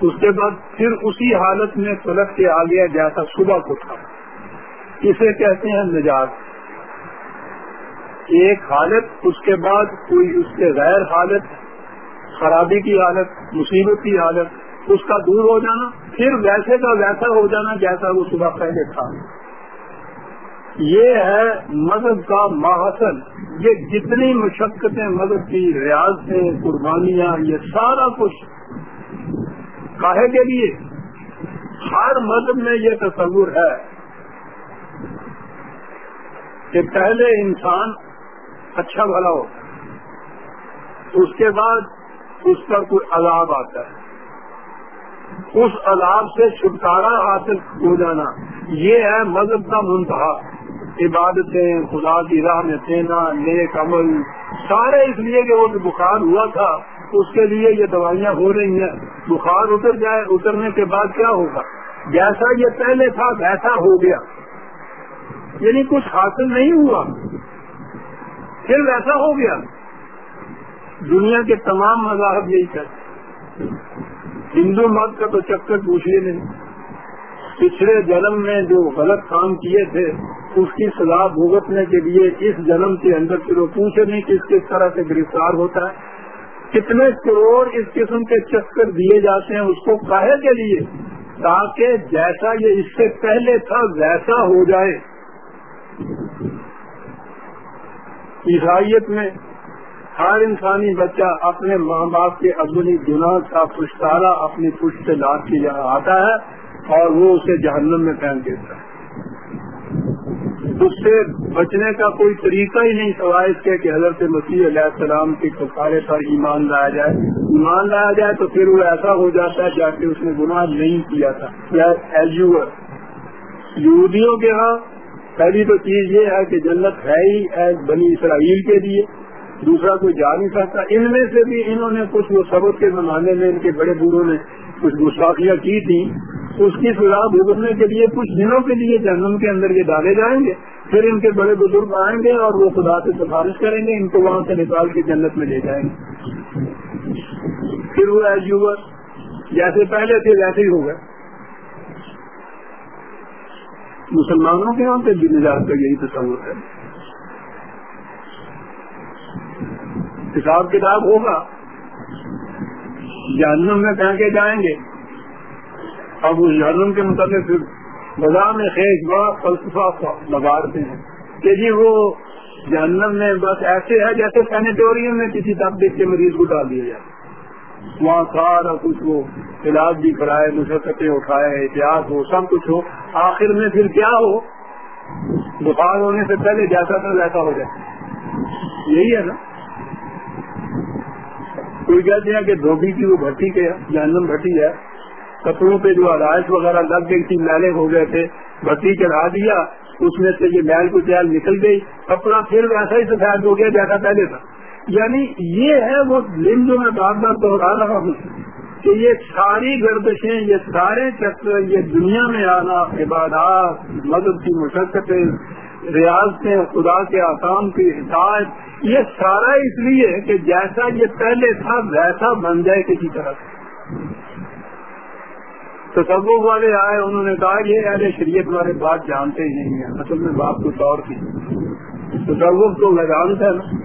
اس کے بعد پھر اسی حالت میں پلٹ کے آ گیا جیسا صبح کو تھا۔ اسے کہتے ہیں نجات۔ ایک حالت، اس کے بعد کوئی اس کے غیر حالت، خرابی کی حالت، مصیبت کی حالت، اس کا دور ہو جانا، پھر ویسے کا ویسا ہو جانا جیسا وہ صبح پہلے تھا۔ یہ ہے مذہب کا ماحصل۔ یہ جتنی مشقتیں مذہب کی ریاضیں قربانیاں، یہ سارا کچھ کاہے کے لیے۔ ہر مذہب میں یہ تصور ہے کہ پہلے انسان اچھا بھلا ہو، اس کے بعد اس پر کوئی عذاب آتا ہے۔ اس عذاب سے چھٹکارا حاصل ہو جانا، یہ ہے مذہب کا منتہا۔ عبادتیں، خدا کی راہ میں دینا، نیک عمل، سارے اس لیے کہ وہ بخار ہوا تھا۔ اس کے لیے یہ دوائیاں ہو رہی ہیں۔ بخار اتر جائے، اترنے کے بعد کیا ہوگا؟ جیسا یہ پہلے تھا، ویسا ہو گیا۔ یعنی کچھ حاصل نہیں ہوا۔ پھر ویسا ہو گیا۔ دنیا کے تمام مذاہب یہی کر ہندو مت کا تو چکر پوچھیے نہیں۔ پچھلے جنم میں جو غلط کام کیے تھے، اس کی سزا بھگتنے کے لیے اس جنم کے اندر پھر وہ پوچھے نہیں کس کس طرح سے گرفتار ہوتا ہے۔ کتنے کروڑ اس قسم کے چکر دیے جاتے ہیں اس کو کہے کے لیے؟ تاکہ جیسا یہ اس سے پہلے تھا، ویسا ہو جائے۔ عیسائیت میں ہر انسانی بچہ اپنے ماں باپ کے اپنی گناہ کا پشتارا اپنی پشت سے لاد کے آتا ہے اور وہ اسے جہنم میں پھینک دیتا ہے۔ اس سے بچنے کا کوئی طریقہ ہی نہیں سوائے اس کے کہ حضرت مسیح علیہ السلام کے کفارے پر ایمان لایا جائے۔ ایمان لایا جائے تو پھر وہ ایسا ہو جاتا ہے جا کے اس نے گناہ نہیں کیا تھا۔ یہودیوں کے ہاں پہلی تو چیز یہ ہے کہ جنت ہے ہی ایز بنی اسرائیل کے لیے۔ دوسرا کوئی جا نہیں سکتا۔ ان میں سے بھی انہوں نے کچھ وہ سبق کے زمانے میں ان کے بڑے بوڑھوں نے کچھ گستاخیاں کی تھی اس کی سزا بھگتنے کے لیے کچھ دنوں کے لیے جنم کے اندر یہ ڈالے جائیں گے، پھر ان کے بڑے بزرگ آئیں گے اور وہ خدا سے سفارش کریں گے، ان کو وہاں سے نکال کے جنت میں لے جائیں گے۔ پھر وہ ایز یوور جیسے پہلے تھے ویسے ہی ہو گئے۔ مسلمانوں کے یہاں پہ بھی نجات کا یہی تصور ہے۔ حساب کتاب ہوگا۔ جہنم میں پھینکے جائیں گے۔ اب اس جہنم کے متعلق بازار میں خیش بڑا فلسفہ لگاتے ہیں۔ کہ جی وہ جہنم میں بس ایسے ہے جیسے سینیٹوریم میں کسی طبیعت کے مریض کو ڈال دیا جائے۔ وہاں سارا کچھ وہ علاج بھی کرائے، مشقتیں اٹھائے، احتیاط ہو، سب کچھ ہو۔ آخر میں پھر کیا ہو؟ بخار ہونے سے پہلے جیسا تھا ویسا ہو جائے۔ یہی ہے نا۔ کوئی کہتے ہیں کہ دھوبی کی وہ بھٹی کے جہنم بھٹی ہے۔ کپڑوں پہ جو آدائش وغیرہ لگ گئی تھی، میلے ہو گئے تھے، بتی چڑھا دیا، اس میں سے یہ میل کو تیل نکل گئی کپڑا پھر ویسا ہی سفید ہو گیا، جیسا پہلے تھا۔ یعنی یہ ہے وہ دن جو میں بار بار دوہرا رہا ہوں کہ یہ ساری گردشیں، یہ سارے چکر، یہ دنیا میں آنا، عبادات، مدد کی مشقتیں، ریاضتیں، خدا کے آسام کی ہدایت، یہ سارا اس لیے کہ جیسا یہ پہلے تھا، ویسا بن جائے کسی طرح۔ سے تصوف والے آئے، انہوں نے کہا، یہ اہل شریعت والے بات جانتے ہی نہیں ہیں۔ اصل میں بات کچھ اور تھی۔ تصوف تو لگانت ہے نا۔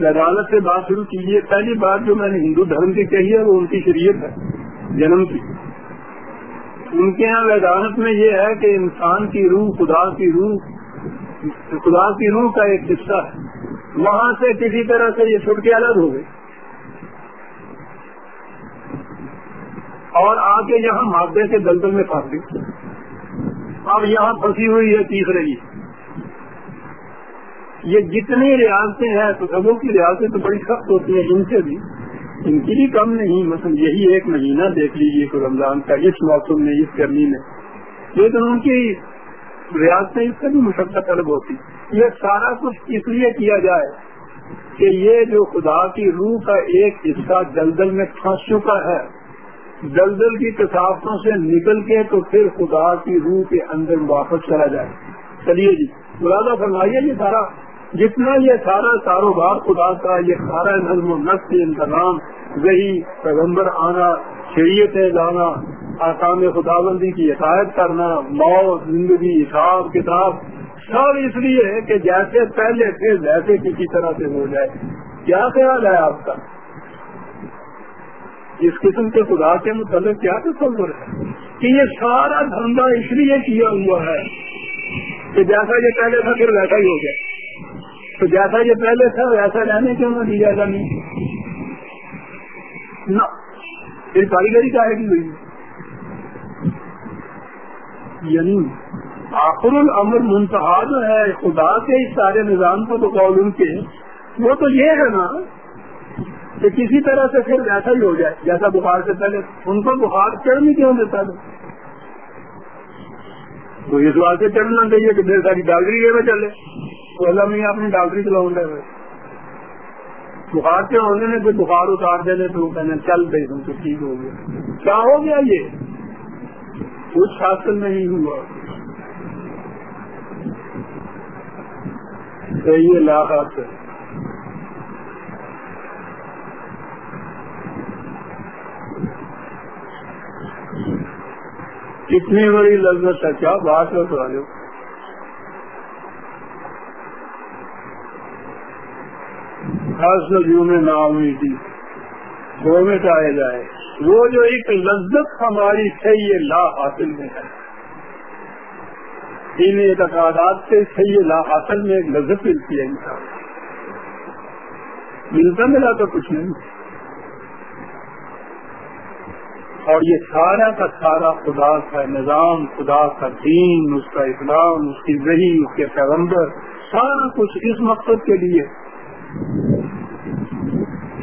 لگانت سے بات شروع کیجیے پہلی بات جو میں نے ہندو دھرم کی کہی ہے، وہ ان کی شریعت ہے، جنم کی۔ ان کے یہاں لگانت میں یہ ہے کہ انسان کی روح، خدا کی روح، خدا کی روح کا ایک حصہ ہے۔ وہاں سے کسی طرح سے یہ چھٹ کے الگ ہو گئی اور آ کے یہاں مادے کے دلدل میں پھنس گئی۔ اب یہاں پھنسی ہوئی ہے تیسرے ہی۔ یہ جتنی ریاستیں ہیں تو سبوں کی ریاستیں تو بڑی سخت ہوتی ہیں، ان سے بھی۔ ان کی بھی کم نہیں، مثلا یہی ایک مہینہ دیکھ لیجیے کہ رمضان کا اس موسم میں، اس گرمی میں۔ لیکن ان کی ریاستیں اس سے بھی مشقت طلب ہوتی۔ یہ سارا کچھ اس لیے کیا جائے کہ یہ جو خدا کی روح کا ایک حصہ دلدل میں پھنس چکا ہے دلدل کی تصافتوں سے نکل کے تو پھر خدا کی روح کے اندر واپس چلا جائے۔ چلیے جی مرادہ فرمائیے یہ سارا، جتنا یہ سارا کاروبار خدا کا، یہ سارا نظم و نقص انتظام، وہی پیغمبر آنا، شریعت لانا آسام خدا بندی کی حکایت کرنا، موت، زندگی، حساب، کتاب، سب اس لیے ہے کہ جیسے پہلے تھے، ویسے کسی طرح سے ہو جائے۔ کیا خیال ہے آپ کا؟ اس قسم کے خدا کے متعلق کیا تصور ہے کہ یہ سارا دھندا اس لیے کیا ہوا ہے کہ جیسا یہ پہلے تھا پھر ویسا ہی ہو گیا۔ تو جیسا یہ پہلے تھا ویسا رہنے کیوں نہ دیا جا نہیں نہ۔ پھر کاریگری کا ہے کہ ہوئی یعنی آخر العمر منتہا جو ہے خدا کے اس سارے نظام کو تو قول ان کے۔ وہ تو یہ ہے نا کہ کسی طرح سے پھر ویسا ہی ہو جائے، جیسا بخار سے پہلے۔ ان کو بخار چڑھ نہیں کیوں دیتا تھا تو اس بات سے چڑھنا چاہیے کہ دیر ساری ڈاکٹری یہ میں چلے۔ تو اللہ میں اپنی ڈاکٹری چلاؤں گا۔ بخار کے ہونے میں کوئی بخار اتار دینے تو کہنا چل گئی تم تو ٹھیک ہو گیا کیا ہو گیا یہ؟ کچھ حاصل نہیں ہوا۔ یہ لاحت ہے۔ کتنی بڑی لذت ہے، کیا بات ہے تو خاص جو میں نہ ہوئی تھی وہ مٹایا جائے وہ جو ایک لذت ہماری صحیح لا حاصل میں ہے۔ ان اعتقادات سے صحیح لا حاصل میں ایک لذت ملتی ہے انسان ملتا ملا تو کچھ نہیں۔ اور یہ سارا کا سارا خدا کا نظام، خدا کا دین، اس کا اسلام اس کی ذہی اس کے پیغمبر، سارا کچھ اس مقصد کے لیے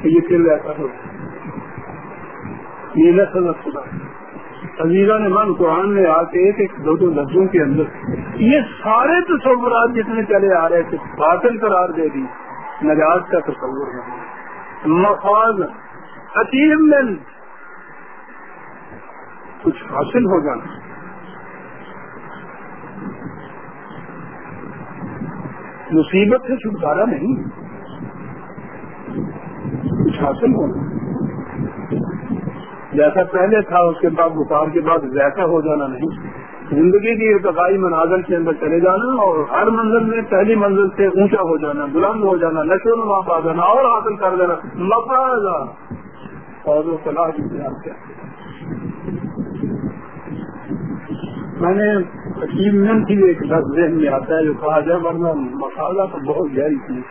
یہ پھر ایسا ہو۔ یہ نسل خدا۔ عزیزہ نے من قرآن میں آ کے ایک ایک دو دو لفظوں کے اندر یہ سارے تصورات جتنے چلے آ رہے تھے، باطل قرار دے دی، نجات کا تصور مفاد اچیومنٹ کچھ حاصل ہو جانا مصیبت سے چھٹکارا نہیں کچھ حاصل ہونا جیسا پہلے تھا، اس کے بعد بخار کے بعد ویسا ہو جانا نہیں۔ زندگی کی ارتقائی مناظر کے اندر چلے جانا اور ہر منزل میں پہلی منزل سے اونچا ہو جانا، بلند ہو جانا، نشو نما پا جانا اور حاصل کر دینا۔ مفاذہ اور وہ صلاح کی تیار کیا میں نے اچیومنٹ ہی ایک لفظ ذہن میں آتا ہے جو کہا جائے، ورنہ مسالہ تو بہت گہری چیز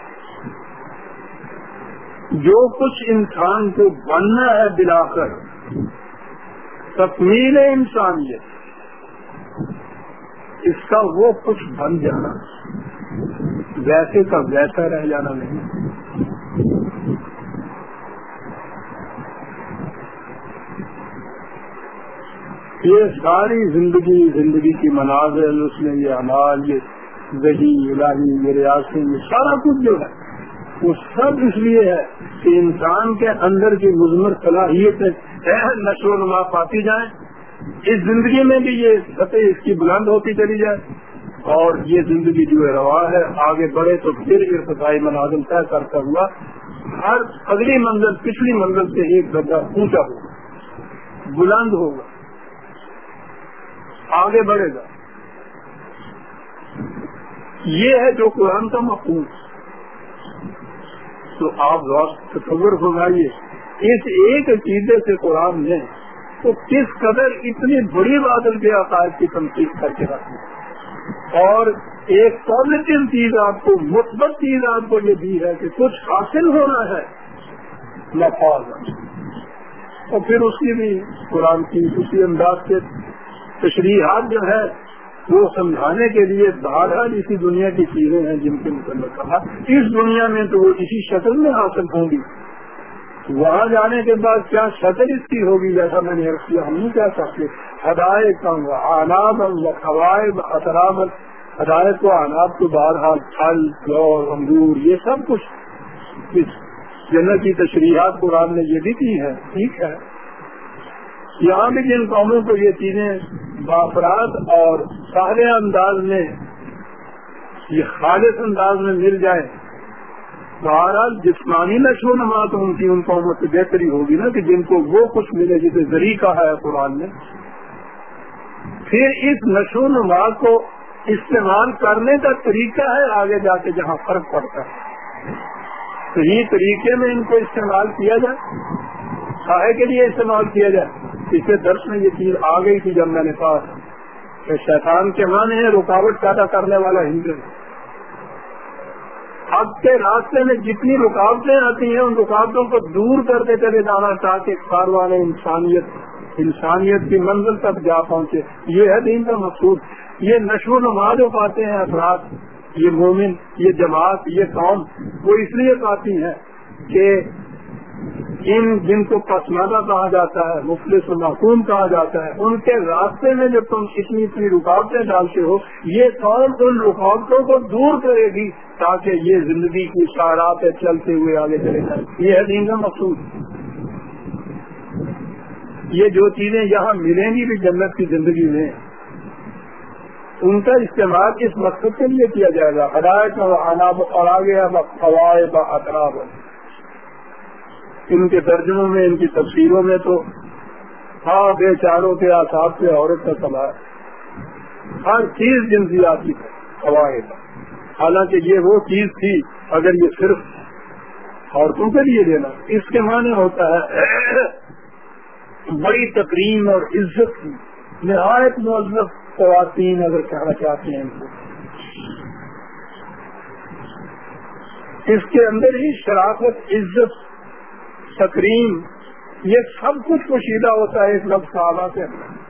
جو کچھ انسان کو بننا ہے بلا کر، تکمیل انسانیت، اس کا وہ کچھ بن جانا۔ ویسے کا ویسا رہ جانا نہیں۔ یہ ساری زندگی زندگی کی مناظر اس میں یہ اناج یہ دہی الہی، یہ ریاست یہ سارا کچھ جو ہے، وہ سب اس لیے ہے کہ انسان کے اندر کی مزمر صلاحیت نشو و نما پاتی جائیں۔ اس زندگی میں بھی یہ سطح اس کی بلند ہوتی چلی جائے۔ اور یہ زندگی جو ہے روا ہے، آگے بڑھے تو پھر ارتقائی مناظر طے کرتا ہوا، ہر اگلی منزل، پچھلی منزل سے ایک درجہ اونچا ہوگا، بلند ہوگا۔ آگے بڑھے گا۔ یہ ہے جو قرآن کا مفہوم۔ تو آپ تصور ہوگائیے اس ایک عقیدے سے قرآن نے تو کس قدر اتنی بڑی بادل کے عقائد کی تنقید کر کے رکھی اور ایک پازیٹو چیز آپ کو، مثبت چیز آپ کو یہ دی ہے کہ کچھ حاصل ہونا ہے۔ لفاظ اور پھر اس کی بھی قرآن کی اسی انداز سے تشریحات جو ہے وہ سمجھانے کے لیے بہرحال اسی دنیا کی چیزیں ہیں جن کے متعلق کہا۔ اس دنیا میں تو وہ اسی شکل میں حاصل ہوں گی۔ وہاں جانے کے بعد کیا شکل اس کی ہوگی جیسا میں نے کیا، ہم نہیں کہہ سکتے۔ ہدایت آناب قواعد، اطراب ہدایت کو آناب کو بہرحال پھل اور انگور، یہ سب کچھ جنت کی تشریحات قرآن نے یہ بھی کی ہے ٹھیک ہے۔ یہاں بھی جن قوموں کو یہ چیزیں بافراد اور سارے انداز میں، یہ خالص انداز میں مل جائے بہرحال جسمانی نشو و نما تو ان کی ان قوموں سے بہتری ہوگی نا کہ جن کو وہ کچھ ملے جسے ذریعہ ہے قرآن میں پھر اس نشو و نما کو استعمال کرنے کا طریقہ ہے آگے جا کے جہاں فرق پڑتا ہے۔ صحیح طریقے میں ان کو استعمال کیا جائے۔ کھائے کے لیے استعمال کیا جائے۔ پچھلے درس میں یہ چیز آ گئی تھی جب میں نے کہا کہ شیطان کے معنی ہے رکاوٹ پیدا کرنے والا ہندو۔ اب کے راستے میں جتنی رکاوٹیں آتی ہیں، ان رکاوٹوں کو دور کرتے چلے جانا چاہتے کاروان انسانیت انسانیت کی منزل تک جا پہنچے۔ یہ ہے دین کا مقصود۔ یہ نشو و نما جو پاتے ہیں افراد، یہ مومن، یہ جماعت، یہ قوم، وہ اس لیے پاتی ہیں کہ ان جن کو پسماندہ کہا جاتا ہے، مفلس و معقوم کہا جاتا ہے، ان کے راستے میں جب تم اتنی اتنی رکاوٹیں ڈالتے ہو، یہ قوم ان رکاوٹوں کو دور کرے گی تاکہ یہ زندگی کی پہ چلتے ہوئے آگے چلے جائیں؟ یہ ہے دین کا مقصود۔ یہ جو چیزیں یہاں ملیں گی بھی جنت کی زندگی میں، ان کا استعمال اس مقصد کے لیے کیا جائے گا؟ ہدایت اور آگے فوائد اطراب ان کے ترجموں میں، ان کی تفسیروں میں تو ہاں بے چاروں کے آساب سے عورت کا سوال ہر چیز جنسیاتی قواعد حالانکہ یہ وہ چیز تھی، اگر یہ صرف عورتوں کے لیے دینا اس کے معنی ہوتا ہے بڑی تقریم اور عزت کی۔ نہایت مذہب خواتین اگر کہنا چاہتے ہیں ان کو۔ اس کے اندر ہی شرافت عزت تقریم یہ سب کچھ پوشیدہ ہوتا ہے اس لفظ صحابہ کے اندر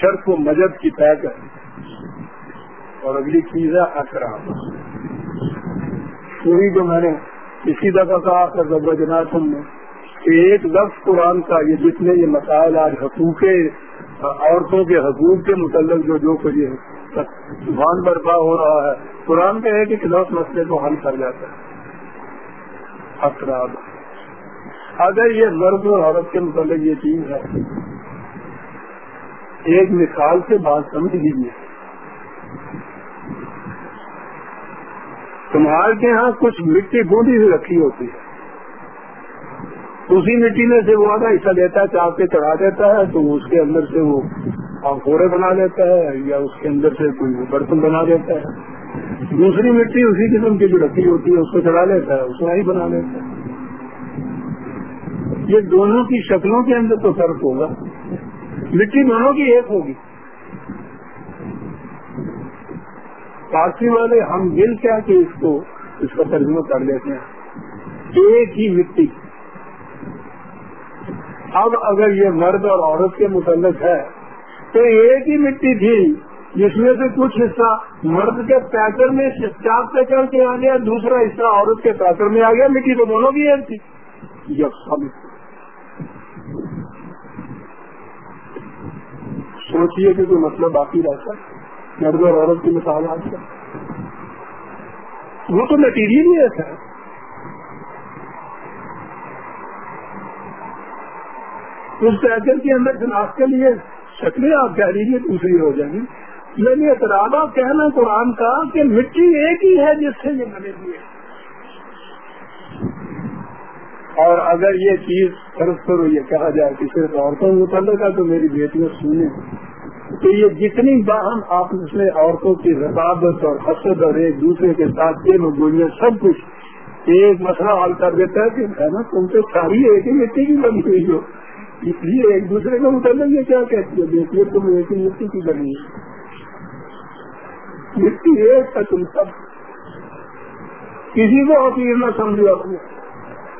شرف و مجد کی طے کر اور اگلی چیز ہے اکرام۔ پوری جو میں نے اسی دفعہ کہا کر دبا جنا تم نے ایک لفظ قرآن کا یہ جتنے یہ مسائل آج حقوق عورتوں کے حقوق کے متعلق جو جو کچھ طوفان برپا ہو رہا ہے، قرآن کا ہے کہ لفظ مسئلے کو حل کر جاتا ہے۔ افراد اگر یہ مرد اور عورت کے متعلق یہ چیز ہے، ایک مثال سے بات سمجھ لیجیے تمہارے کے یہاں کچھ مٹی بوندی بھی رکھی ہوتی ہے۔ اسی مٹی میں سے وہ آدھا حصہ لیتا ہے چاپ کے چڑھا دیتا ہے، تو اس کے اندر سے وہ پھوڑے بنا لیتا ہے، یا اس کے اندر سے کوئی برتن بنا دیتا ہے۔ دوسری مٹی اسی قسم کی جو رکھی ہوتی ہے، اس کو چڑھا لیتا ہے، اس کو ہی بنا لیتا ہے۔ یہ دونوں کی شکلوں کے اندر تو فرق ہوگا۔ مٹی دونوں کی ایک ہوگی۔ پارسی والے ہم مل کیا کہ اس کو، اس کا ترجمہ کر لیتے ہیں۔ ایک ہی مٹی۔ اب اگر یہ مرد اور عورت کے متعلق ہے، تو ایک ہی مٹی تھی۔ جس میں سے کچھ حصہ مرد کے پیکر میں چاپ پہ کے آ گیا دوسرا حصہ عورت کے پیکر میں آ گیا مٹی تو دونوں کی ایک تھی۔ سوچیے کہ کوئی مطلب باقی رہتا مرد اور عورت کی مثال آج کا وہ تو مٹیریل ہی ایسا ہے۔ اس پیکر کے اندر شناخت کے لیے شکلیں آپ کہہ لیجیے دوسری ہو جائیں۔ گی یعنی اترادہ کہنا قرآن کا کہ مٹی ایک ہی ہے جس سے یہ بنے ہوئے اور اگر یہ چیز فرض کرو یہ کہا جائے کہ صرف عورتوں متعلق ہے تو میری بیٹیاں سنیں۔ کہ یہ جتنی باہم آپ میں عورتوں کی رقابت اور حسد اور ایک دوسرے کے ساتھ یہ گولیاں سب کچھ ایک مسئلہ حل کر دیتا ہے کہ ہے نا تم سے ساری ایک ہی مٹی کی بنی ہوئی ہو۔ اس لیے ایک دوسرے کا متعلق یہ کیا کہتی ہے؟ دیکھیے تم ایک ہی مٹی کی بنی ہے مٹی ایک ہے تم سب کسی کو حقیر نہ سمجھو اپنے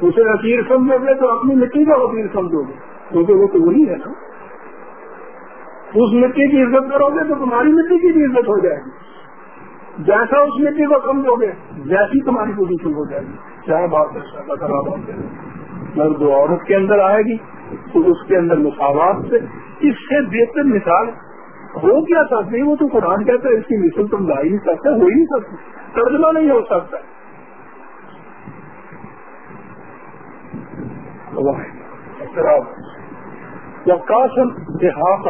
اسے حقیر سمجھو گے تو اپنی مٹی کو حقیر سمجھو گے۔ کیونکہ وہ تو وہی ہے نا۔ اس مٹی کی عزت کرو گے تو تمہاری مٹی کی بھی عزت ہو جائے گی۔ جیسا اس مٹی کو کم دو گے جیسی تمہاری پوزیشن ہو جائے گی۔ چاہے بات خراب ہو جائے مرد عورت کے اندر آئے گی، تو اس کے اندر مساوات سے اس سے بہتر مثال ہو کیا سکتی وہ تو قرآن کہتا ہے اس کی مثل تم لا ہی نہیں سکتے، ہو ہی نہیں سکتی ترجمہ نہیں ہو سکتا۔ جب کاشن دیہات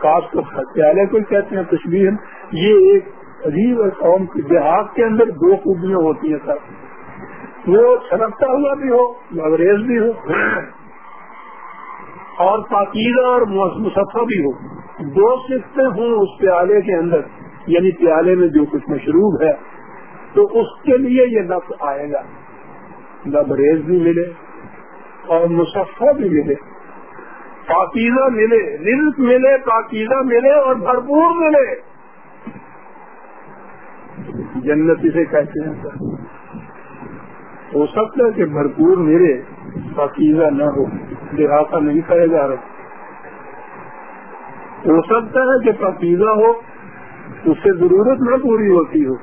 کاش کو پیالے کو کہتے ہیں تشبیر یہ ایک عجیب قوم کی دیہات کے اندر دو خوبیاں ہوتی ہیں سر۔ وہ چھڑکتا ہوا بھی ہو لوریز بھی ہو، اور پاکیزہ اور مصفہ بھی ہو۔ دو سفتیں ہوں اس پیالے کے اندر یعنی پیالے میں جو کچھ مشروب ہے، تو اس کے لیے یہ لفظ آئے گا۔ لبریز بھی ملے اور مصفہ بھی ملے۔ پاکیزہ ملے، رزق ملے، پاکیزہ ملے اور بھرپور ملے۔ جنت اسے کہتے ہیں۔ سر ہو سکتا ہے کہ بھرپور ملے، پاکیزہ نہ ہو دیہات نہیں کہے جا رہا ہو سکتا ہے کہ پاکیزہ ہو، اس سے ضرورت نہ پوری ہوتی ہو،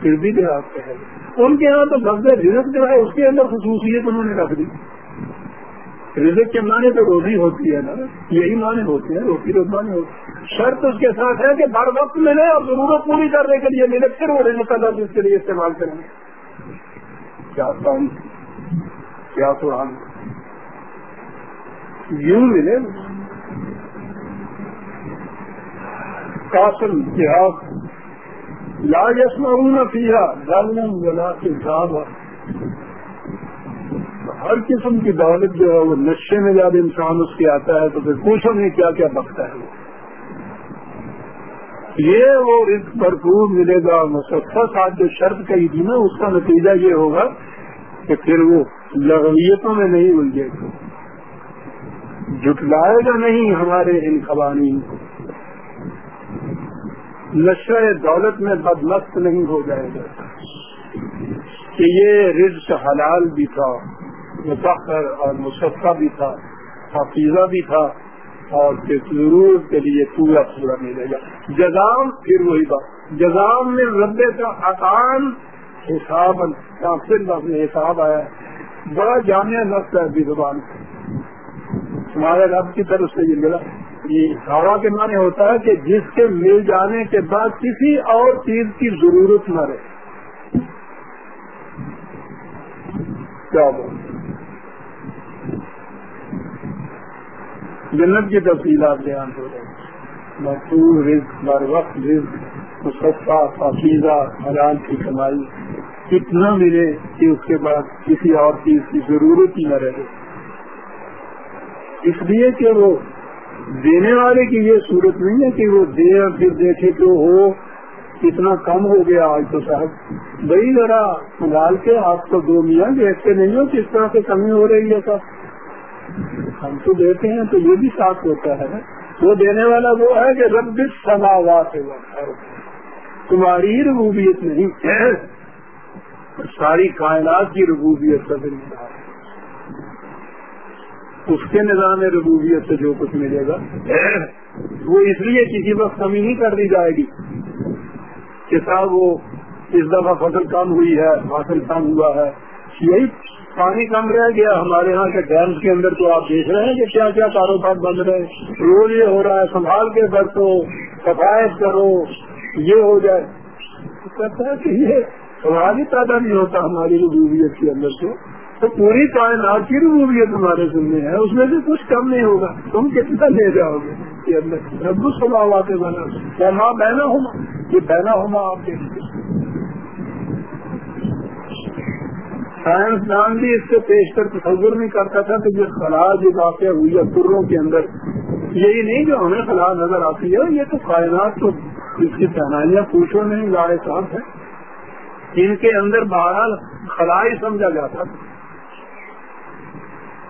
پھر بھی دیہات کہے ان کے یہاں تو بس رزق جو ہے، اس کے اندر خصوصیت انہوں نے رکھ دی۔ رزق کے معنی تو روزی ہوتی ہے نا، یہی معنی ہوتے ہیں روٹی روزانی ہوتی شرط اس کے ساتھ ہے کہ بر وقت ملے اور ضرورت پوری کرنے کے لیے ملے پھر وہ رزق کا اس کے لیے استعمال کریں۔ گے کیا کام کیا قرآن یوں ملے کاسن اتحاد لا یسما پیا ڈالنا گلا کے ہر قسم کی دولت جو ہے وہ نشے میں زیادہ انسان اس کے آتا ہے تو پھر پوچھو نہیں کیا کیا بکتا ہے۔ وہ یہ وہ رزق بھرپور ملے گا مسفر ساتھ جو شرط کہی تھی نا، اس کا نتیجہ یہ ہوگا کہ پھر وہ لغویتوں میں نہیں الجھے گا۔ جٹلائے گا نہیں ہمارے ان قوانین کو۔ نشہ دولت میں بدمست نہیں ہو جائے گا۔ کہ یہ رزق حلال بھی تھا متحر اور مصفہ بھی تھا، حفیظہ بھی تھا، اور ضرورت کے لیے پورا پورا ملے گا۔ جزام پھر وہی بات۔ جزام میں ربے کا آسان حساب پھر میں حساب آیا۔ ہے بڑا جامع لفظ ہے ابھی زبان۔ تمہارے رب کی طرف سے یہ ملا۔ یہ کے معنی ہوتا ہے کہ جس کے مل جانے کے بعد کسی اور چیز کی ضرورت نہ رہے۔ کیا بول جنت کی تفصیلات بیان ہو رہے ہیں۔ مقصور رزق، بر وقت رزق مصفہ پاکیزہ حلال کی کمائی، کتنا ملے کہ اس کے بعد کسی اور چیز کی ضرورت ہی نہ رہے۔ اس لیے کہ وہ دینے والے کی یہ صورت نہیں ہے کہ وہ دے اور پھر دیکھے تو ہو، کتنا کم ہو گیا آج تو صاحب۔ بھائی ذرا ڈال کے، آپ کو دو میاں دیکھتے نہیں ہو کس طرح سے کمی ہو رہی ہے سب۔ ہم تو دیتے ہیں تو یہ بھی ساتھ ہوتا ہے وہ دینے والا وہ ہے کہ رب سماوات تمہاری ربوبیت نہیں۔ ہے ساری کائنات کی ربوبیت کا اس کے نظام ربوبیت سے جو کچھ ملے گا، وہ اس لیے کسی وقت کمی نہیں کر دی جائے گی کہ صاحب وہ اس دفعہ فصل کم ہوئی ہے فصل کم ہوا ہے۔ یہی پانی کم رہ گیا۔ ہمارے یہاں کے ڈیمس کے اندر تو آپ دیکھ رہے ہیں کہ کیا کیا کاروبار بند رہے۔ روز یہ ہو رہا ہے، سنبھال کے برتو صفائی کرو، یہ ہو جائے۔ کہتا ہے کہ یہ سوال ہی پیدا نہیں ہوتا ہماری ربوبیت کے اندر سے تو پوری کائنات کی ربوبیت ہمارے سننے ہے، اس میں سے کچھ کم نہیں ہوگا۔ تم کتنا لے جاؤ گے؟ رب سبھاؤ آتے بنا۔ ماں بہنا ہوما یہ بہنا ہوما آپ دیکھتے سائنسدان بھی اس سے پیش کر تصور نہیں کرتا تھا کہ یہ خلا جو واقع ہوئی ہے کروں کے اندر، یہی نہیں جو ہمیں خلا نظر آتی ہے، یہ تو کائنات تو اس کی پہنائیاں پوچھو نہیں، لائے صاحب ہے ان کے اندر بہرحال خلا ہی سمجھا جاتا تھا۔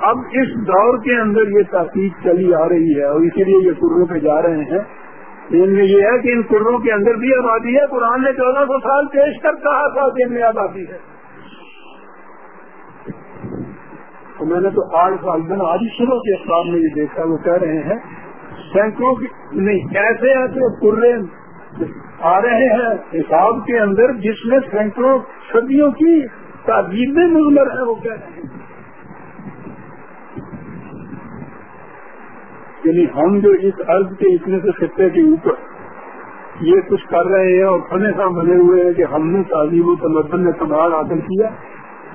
اب اس دور کے اندر یہ تحقیق چلی آ رہی ہے اور اسی لیے یہ کروں پہ جا رہے ہیں۔ ان میں یہ ہے کہ ان کروں کے اندر بھی آبادی ہے۔ قرآن نے چودہ سو سال پیش کر کہا تھا کہ ان میں آبادی ہے۔ تو میں نے تو آٹھ سال دن آج شروع کے اخبار میں یہ دیکھا، وہ کہہ رہے ہیں، سینکڑوں کی نہیں، ایسے ایسے پورے آ رہے ہیں حساب کے اندر جس میں سینکڑوں صدیوں کی تعبیر مزمر ہے وہ کہہ رہے ہیں۔ یعنی ہم جو اس عرض کے اتنے سے خطے کے اوپر یہ کچھ کر رہے ہیں اور کھنے کا بنے ہوئے ہیں کہ ہم نے تعلیم و تمدن میں کمال حاصل کیا،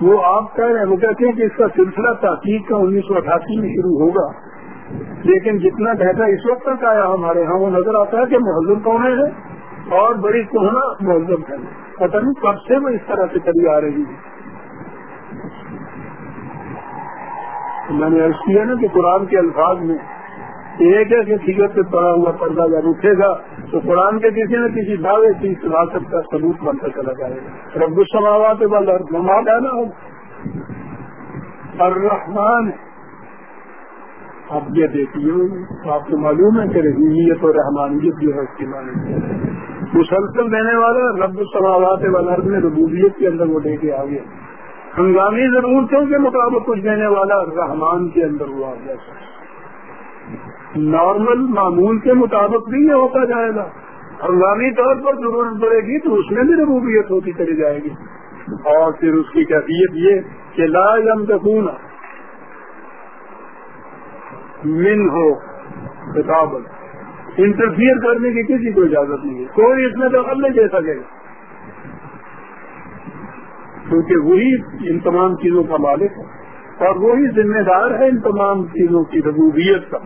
وہ آپ کہہ رہے ہیں، وہ کہتے ہیں کہ اس کا سلسلہ تحقیق کا انیس سو اٹھاسی میں شروع ہوگا۔ لیکن جتنا ڈیٹا اس وقت تک آیا ہمارے ہاں وہ نظر آتا ہے کہ مہذب کون ہے اور بڑی کوہنا مہذب ہے پتہ نہیں کب سے وہ اس طرح سے چلی آ رہی ہے میں نے عرض کیا نا کہ قرآن کے الفاظ میں ایک ہے کہ سیرت سے پڑا ہوا پردہ جب اٹھے گا، تو قرآن کے کسی نہ کسی دعوے کی سراثت کا ثبوت بن کر چلا جائے گا۔ رب السماوات والارض ہے نا الرحمن۔ آپ یہ دیکھیے آپ کو معلوم ہے کہ رحیمیت اور رحمانیت جو ہے اس کی معنی مسلسل دینے والا رب السماوات والارض میں ربوبیت کے اندر وہ لے کے آگے۔ ہنگامی ضرورتوں کے مطابق کچھ دینے والا رحمان کے اندر وہ آ گیا نارمل معمول کے مطابق بھی یہ ہوتا جائے گا۔ ہنگامی طور پر ضرورت پڑے گی تو اس میں بھی ربوبیت ہوتی چلی جائے گی۔ اور پھر اس کی کیفیت یہ کہ لا یم تکون من ہو کتاب انٹرفیئر کرنے کی کسی کو اجازت نہیں ہے۔ کوئی اس میں دخل نہیں دے سکے گا۔ کیونکہ وہی ان تمام چیزوں کا مالک ہے۔ اور وہی ذمہ دار ہے ان تمام چیزوں کی ربوبیت کا۔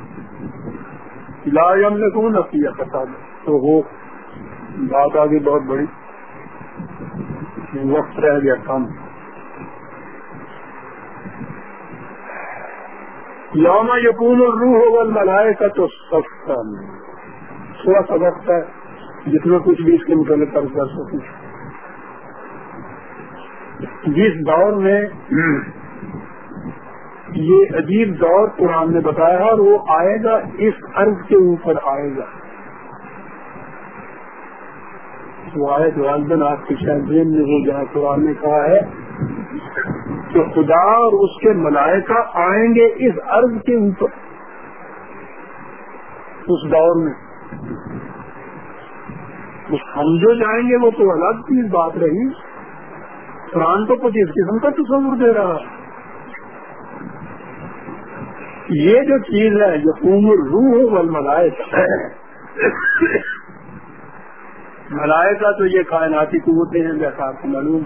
لا یم نے کون کیا کتاب تو وہ بات آگے بہت بڑی وقت رہ گیا کام. یوم یقون اور روح ہوگا ملائے کا تو سب تھوڑا سا وقت ہے، جتنا کچھ بھی اس کے متعلق کر سکوں جس دور میں یہ عجیب دور قرآن نے بتایا اور وہ آئے گا، اس عرض کے اوپر آئے گا۔ وہ آئے والدن آپ کی شاید میں ہو جہاں قرآن نے کہا ہے کہ خدا اور اس کے ملائکہ آئیں گے اس عرض کے اوپر۔ اس دور میں۔ ہم جو جائیں گے وہ تو الگ چیز بات رہی۔ قرآن تو کچھ اس قسم کا تصور دے رہا ہے۔ یہ جو چیز ہے یقوم روح و ملائکہ تو یہ کائناتی قوتیں ہیں جیسا آپ کو معلوم۔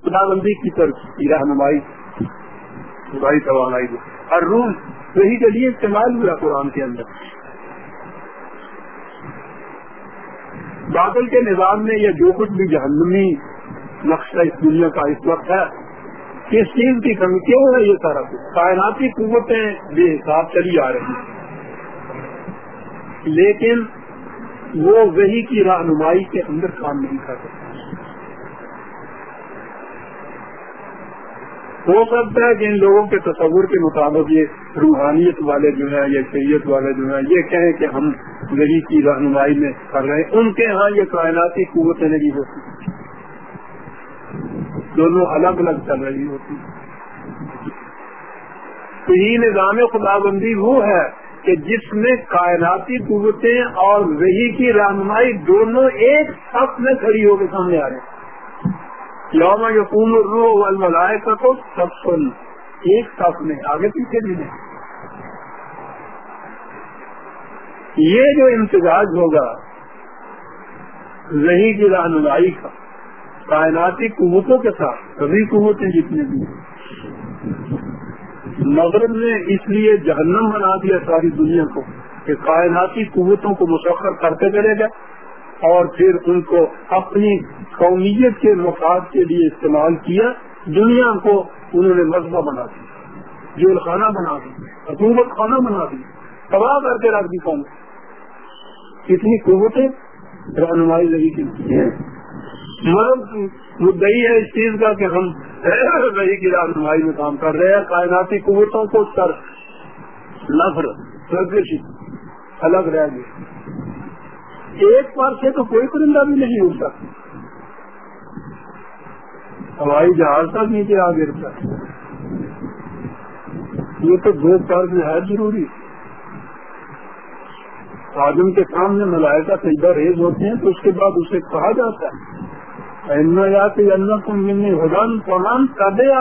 خدا بندی کی طرف رہنمائی۔ خدائی توانائی اور روح وہی کے لیے استعمال ہوا قرآن کے اندر۔ بادل کے نظام میں یہ جو کچھ بھی جہنمی نقشہ اس دنیا کا اس وقت ہے کس چیز کی کمی کیوں ہے یہ سارا کچھ۔ کائناتی قوتیں بے حساب چلی آ رہی ہیں۔ لیکن وہ وہی کی رہنمائی کے اندر کام نہیں کر سکتے۔ ہو سکتا ہے کہ ان لوگوں کے تصور کے مطابق یہ روحانیت والے جو ہیں یا شریعت والے جو ہیں، یہ کہیں کہ ہم وہی کی رہنمائی میں کر رہے ہیں۔ ان کے ہاں یہ کائناتی قوتیں نہیں ہوتی۔ دونوں الگ الگ چل رہی ہوتی تو یہ نظام خدا بندی وہ ہے کہ جس میں کائناتی قوتیں اور وہی کی رہنمائی دونوں ایک سب میں کھڑی ہو کے سامنے آ رہے ہیں۔ یوم یقوم روح الملائے کا تو سب سن ایک سب میں، آگے پیچھے بھی نہیں۔ یہ جو امتزاج ہوگا وہی کی رہنمائی کا کائناتی قوتوں کے ساتھ سبھی قوتیں جتنے بھی مغرب نے اس لیے جہنم بنا دیا ساری دنیا کو کہ کائناتی قوتوں کو مسخر کرتے چلے گئے اور پھر ان کو اپنی قومیت کے مفاد کے لیے استعمال کیا۔ دنیا کو انہوں نے مذہبہ بنا دیا جیل خانہ بنا دیا حکومت خانہ بنا دیا۔ تباہ کر کے رکھ دی قوم۔ کتنی قوتیں رہنمائی لگی کی مدعی ہے اس چیز کا کہ ہم وہی کی رہنمائی میں کام کر رہے ہیں، کائناتی قوتوں کو سر نفر الگ رہ گئے ایک بار سے تو کوئی پرندہ بھی نہیں اٹھتا ہوائی جہاز تک نیچے آ گرتا۔ یہ تو دو فرض ہے ضروری۔ آدم کے سامنے ملائکہ سجدہ ریز ہوتے ہیں تو اس کے بعد اسے کہا جاتا ہے۔ یعنی یا کہ ہدن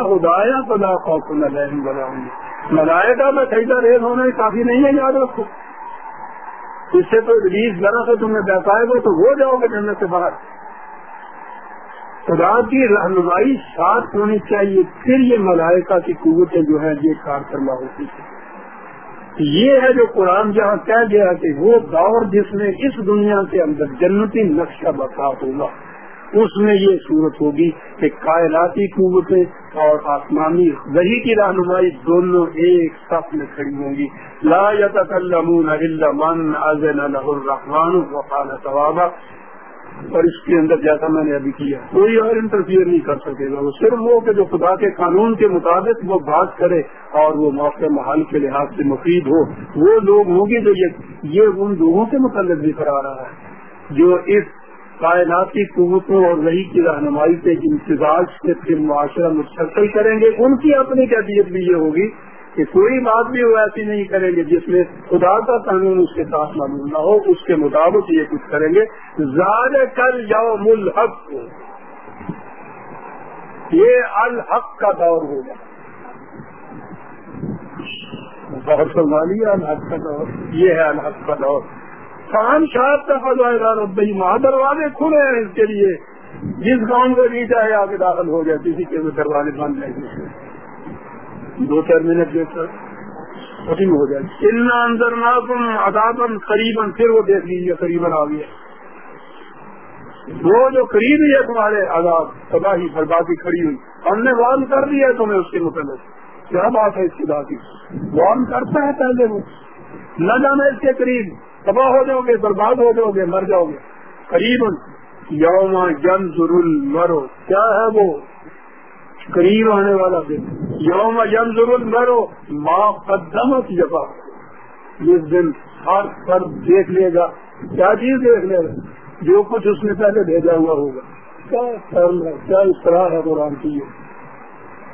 ہدایا خدا خوف گی ملائکہ میں سجدہ ریز ہونا کافی نہیں ہے، یاد رکھو۔ اس سے تو ریز ذرا سے تمہیں بہتائے گا تو ہو جاؤ گے جنت سے باہر۔ خدا کی رہنمائی ساتھ ہونی چاہیے، پھر یہ ملائکہ کی قوتیں جو ہیں، یہ کار کرنا ہوتی ہے یہ ہے جو قرآن جہاں کہہ گیا کہ وہ دور جس میں اس دنیا کے اندر جنتی نقشہ بتا ہوگا۔ اس میں یہ صورت ہوگی کہ کائناتی قوتیں اور آسمانی وہی کی رہنمائی دونوں ایک سخت میں کھڑی ہوں گی۔ لا يتكلمون الا من اذن له الرحمن وقال ثوابا۔ اور اس کے اندر جیسا میں نے ابھی کیا، کوئی اور انٹرفیئر نہیں کر سکے گا۔ وہ صرف وہ کہ جو خدا کے قانون کے مطابق وہ بات کرے اور وہ موقع محل کے لحاظ سے مفید ہو۔ وہ لوگ ہوں گے جو یہ ان لوگوں کے متعلق بھی کرا رہا ہے، جو اس کائناتی قوتوں اور وہی کی رہنمائی سے امتزاج سے پھر معاشرہ مستقل کریں گے، ان کی اپنی کیفیت بھی یہ ہوگی کہ کوئی بات بھی وہ ایسی نہیں کریں گے جس میں خدا کا قانون اس کے ساتھ معلوم نہ ہو، اس کے مطابق یہ کچھ کریں گے۔ زیادہ کر یوم الحق۔ یہ الحق کا دور ہوگا۔ بہت سنبھالی الحق کا دور۔ یہ ہے الحق کا دور۔ خان شاہ کا فضائے گا ربی ماں، دروازے کھلے ہیں اس کے لیے۔ جس گاؤں کو نہیں چاہے آگے داخل ہو گیا کسی کے دروازے بند نہیں دو چار منٹ دیکھ کر ختم ہو جائے۔ اتنا اندر نہ قریباً، پھر وہ دیکھ لیجیے قریباً آ گیا۔ وہ جو قریب ہی ہے تمہارے آزاد تباہی، بربادی کھڑی ہوئی۔ ہم نے وان کر دیا تمہیں اس کے متعلق۔ کیا بات ہے اس خدا کی وان کرتا ہے پہلے وہ۔ نہ جانا اس کے قریب۔ تباہ ہو جاؤ گے، برباد ہو جاؤ گے، مر جاؤ گے۔ قریب یوم جن ضرور مرو کیا ہے وہ؟ قریب آنے والا دن۔ یوم یم ضرور مرو ماں قدمت جگہ جس دن ہر فرد دیکھ لے گا، کیا چیز دیکھ لے گا؟ جو کچھ اس نے پہلے بھیجا ہوا ہوگا۔ کیا کرم ہے، کیا اس طرح ہے قرآن کی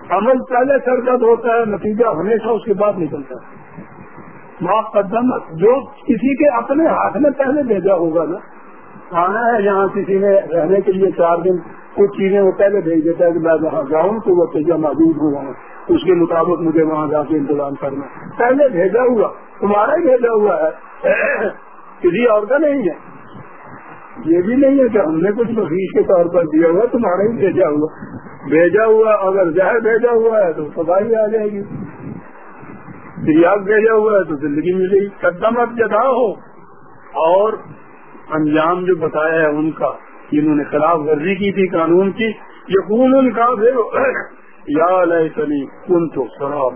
عمل پہلے سرکت ہوتا ہے، نتیجہ ہمیشہ اس کے بعد نکلتا ہے۔ ماں جو کسی کے اپنے ہاتھ میں پہلے بھیجا ہوگا نا، آنا ہے یہاں کسی نے رہنے کے لیے چار دن، کچھ چیزیں وہ پہلے بھیج دیتا ہے کہ میں جہاں جاؤں تو وہ تجا موجود ہوا ہوں اس کے مطابق مجھے وہاں جا کے انتظام کرنا۔ پہلے بھیجا ہوا، تمہارا ہی بھیجا ہوا ہے۔ کسی اور کا نہیں ہے۔ یہ بھی نہیں ہے کہ ہم نے کچھ مفیش کے طور پر دیا ہوا، تمہارا ہی بھیجا ہوا۔ بھیجا ہوا، اگر زہر بھیجا ہوا ہے تو سفائی آ جائے گی۔ فریاد بھیجا ہوا ہے تو زندگی ملے گی قدم اب جدا ہو۔ اور انجام جو بتایا ہے ان کا انہوں نے خلاف ورزی کی تھی، قانون کی یقون ان کا یا کن تو خراب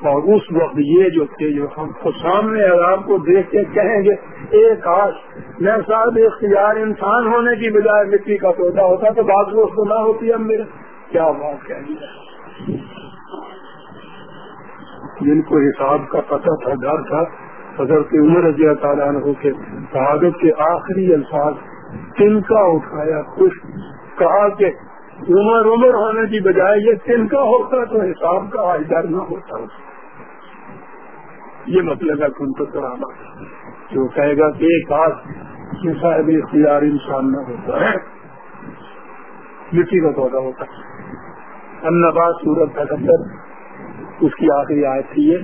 اور اس وقت یہ جو تھے، جو ہم کو سامنے عذاب کو دیکھ کے کہیں گے، ایک آج میں صاحب اختیار انسان ہونے کی بجائے مٹی کا پودا ہوتا تو بات وہ سنا ہوتی ہے میرے۔ کیا بات کہیں جن کو حساب کا پتہ تھا، ڈر تھا، حضرت عمر رضی اللہ تعالیٰ عنہ کے شہادت کے آخری الفاظ تن کا اٹھایا، خوش کہا کہ عمر عمر ہونے کی بجائے یہ تن کا ہوتا تو حساب کا آج ڈر نہ ہوتا۔ یہ مطلب ہے کن تو کرانا جو کہے گا کہ ایک آج صاحب اختیار انسان نہ ہوتا۔ ہے مٹی کا پودا ہوتا۔ ہے انباد سورت کا اس کی آخری آیت تھی ہے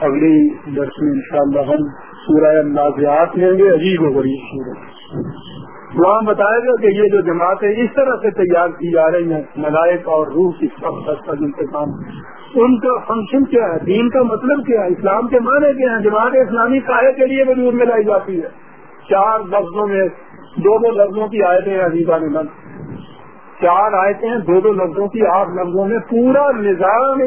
اگلی درس میں انشاءاللہ ہم سورہ نازیات لیں گے، عجیب و غریب سورت وہاں بتایا گا کہ یہ جو جماعتیں اس طرح سے تیار کی جا رہی ہیں، ملائک اور روح کی سب کا انتظام ان کا فنکشن کیا ہے؟ دین کا مطلب کیا ہے؟ اسلام کے معنی کیا ہے جماعت اسلامی کائے کے لیے وجود میں لائی جاتی ہے۔ چار لفظوں میں، دو دو لفظوں کی آیتیں عزیزہ نے چار آیتیں دو دو لفظوں کی آٹھ لفظوں میں پورا نظام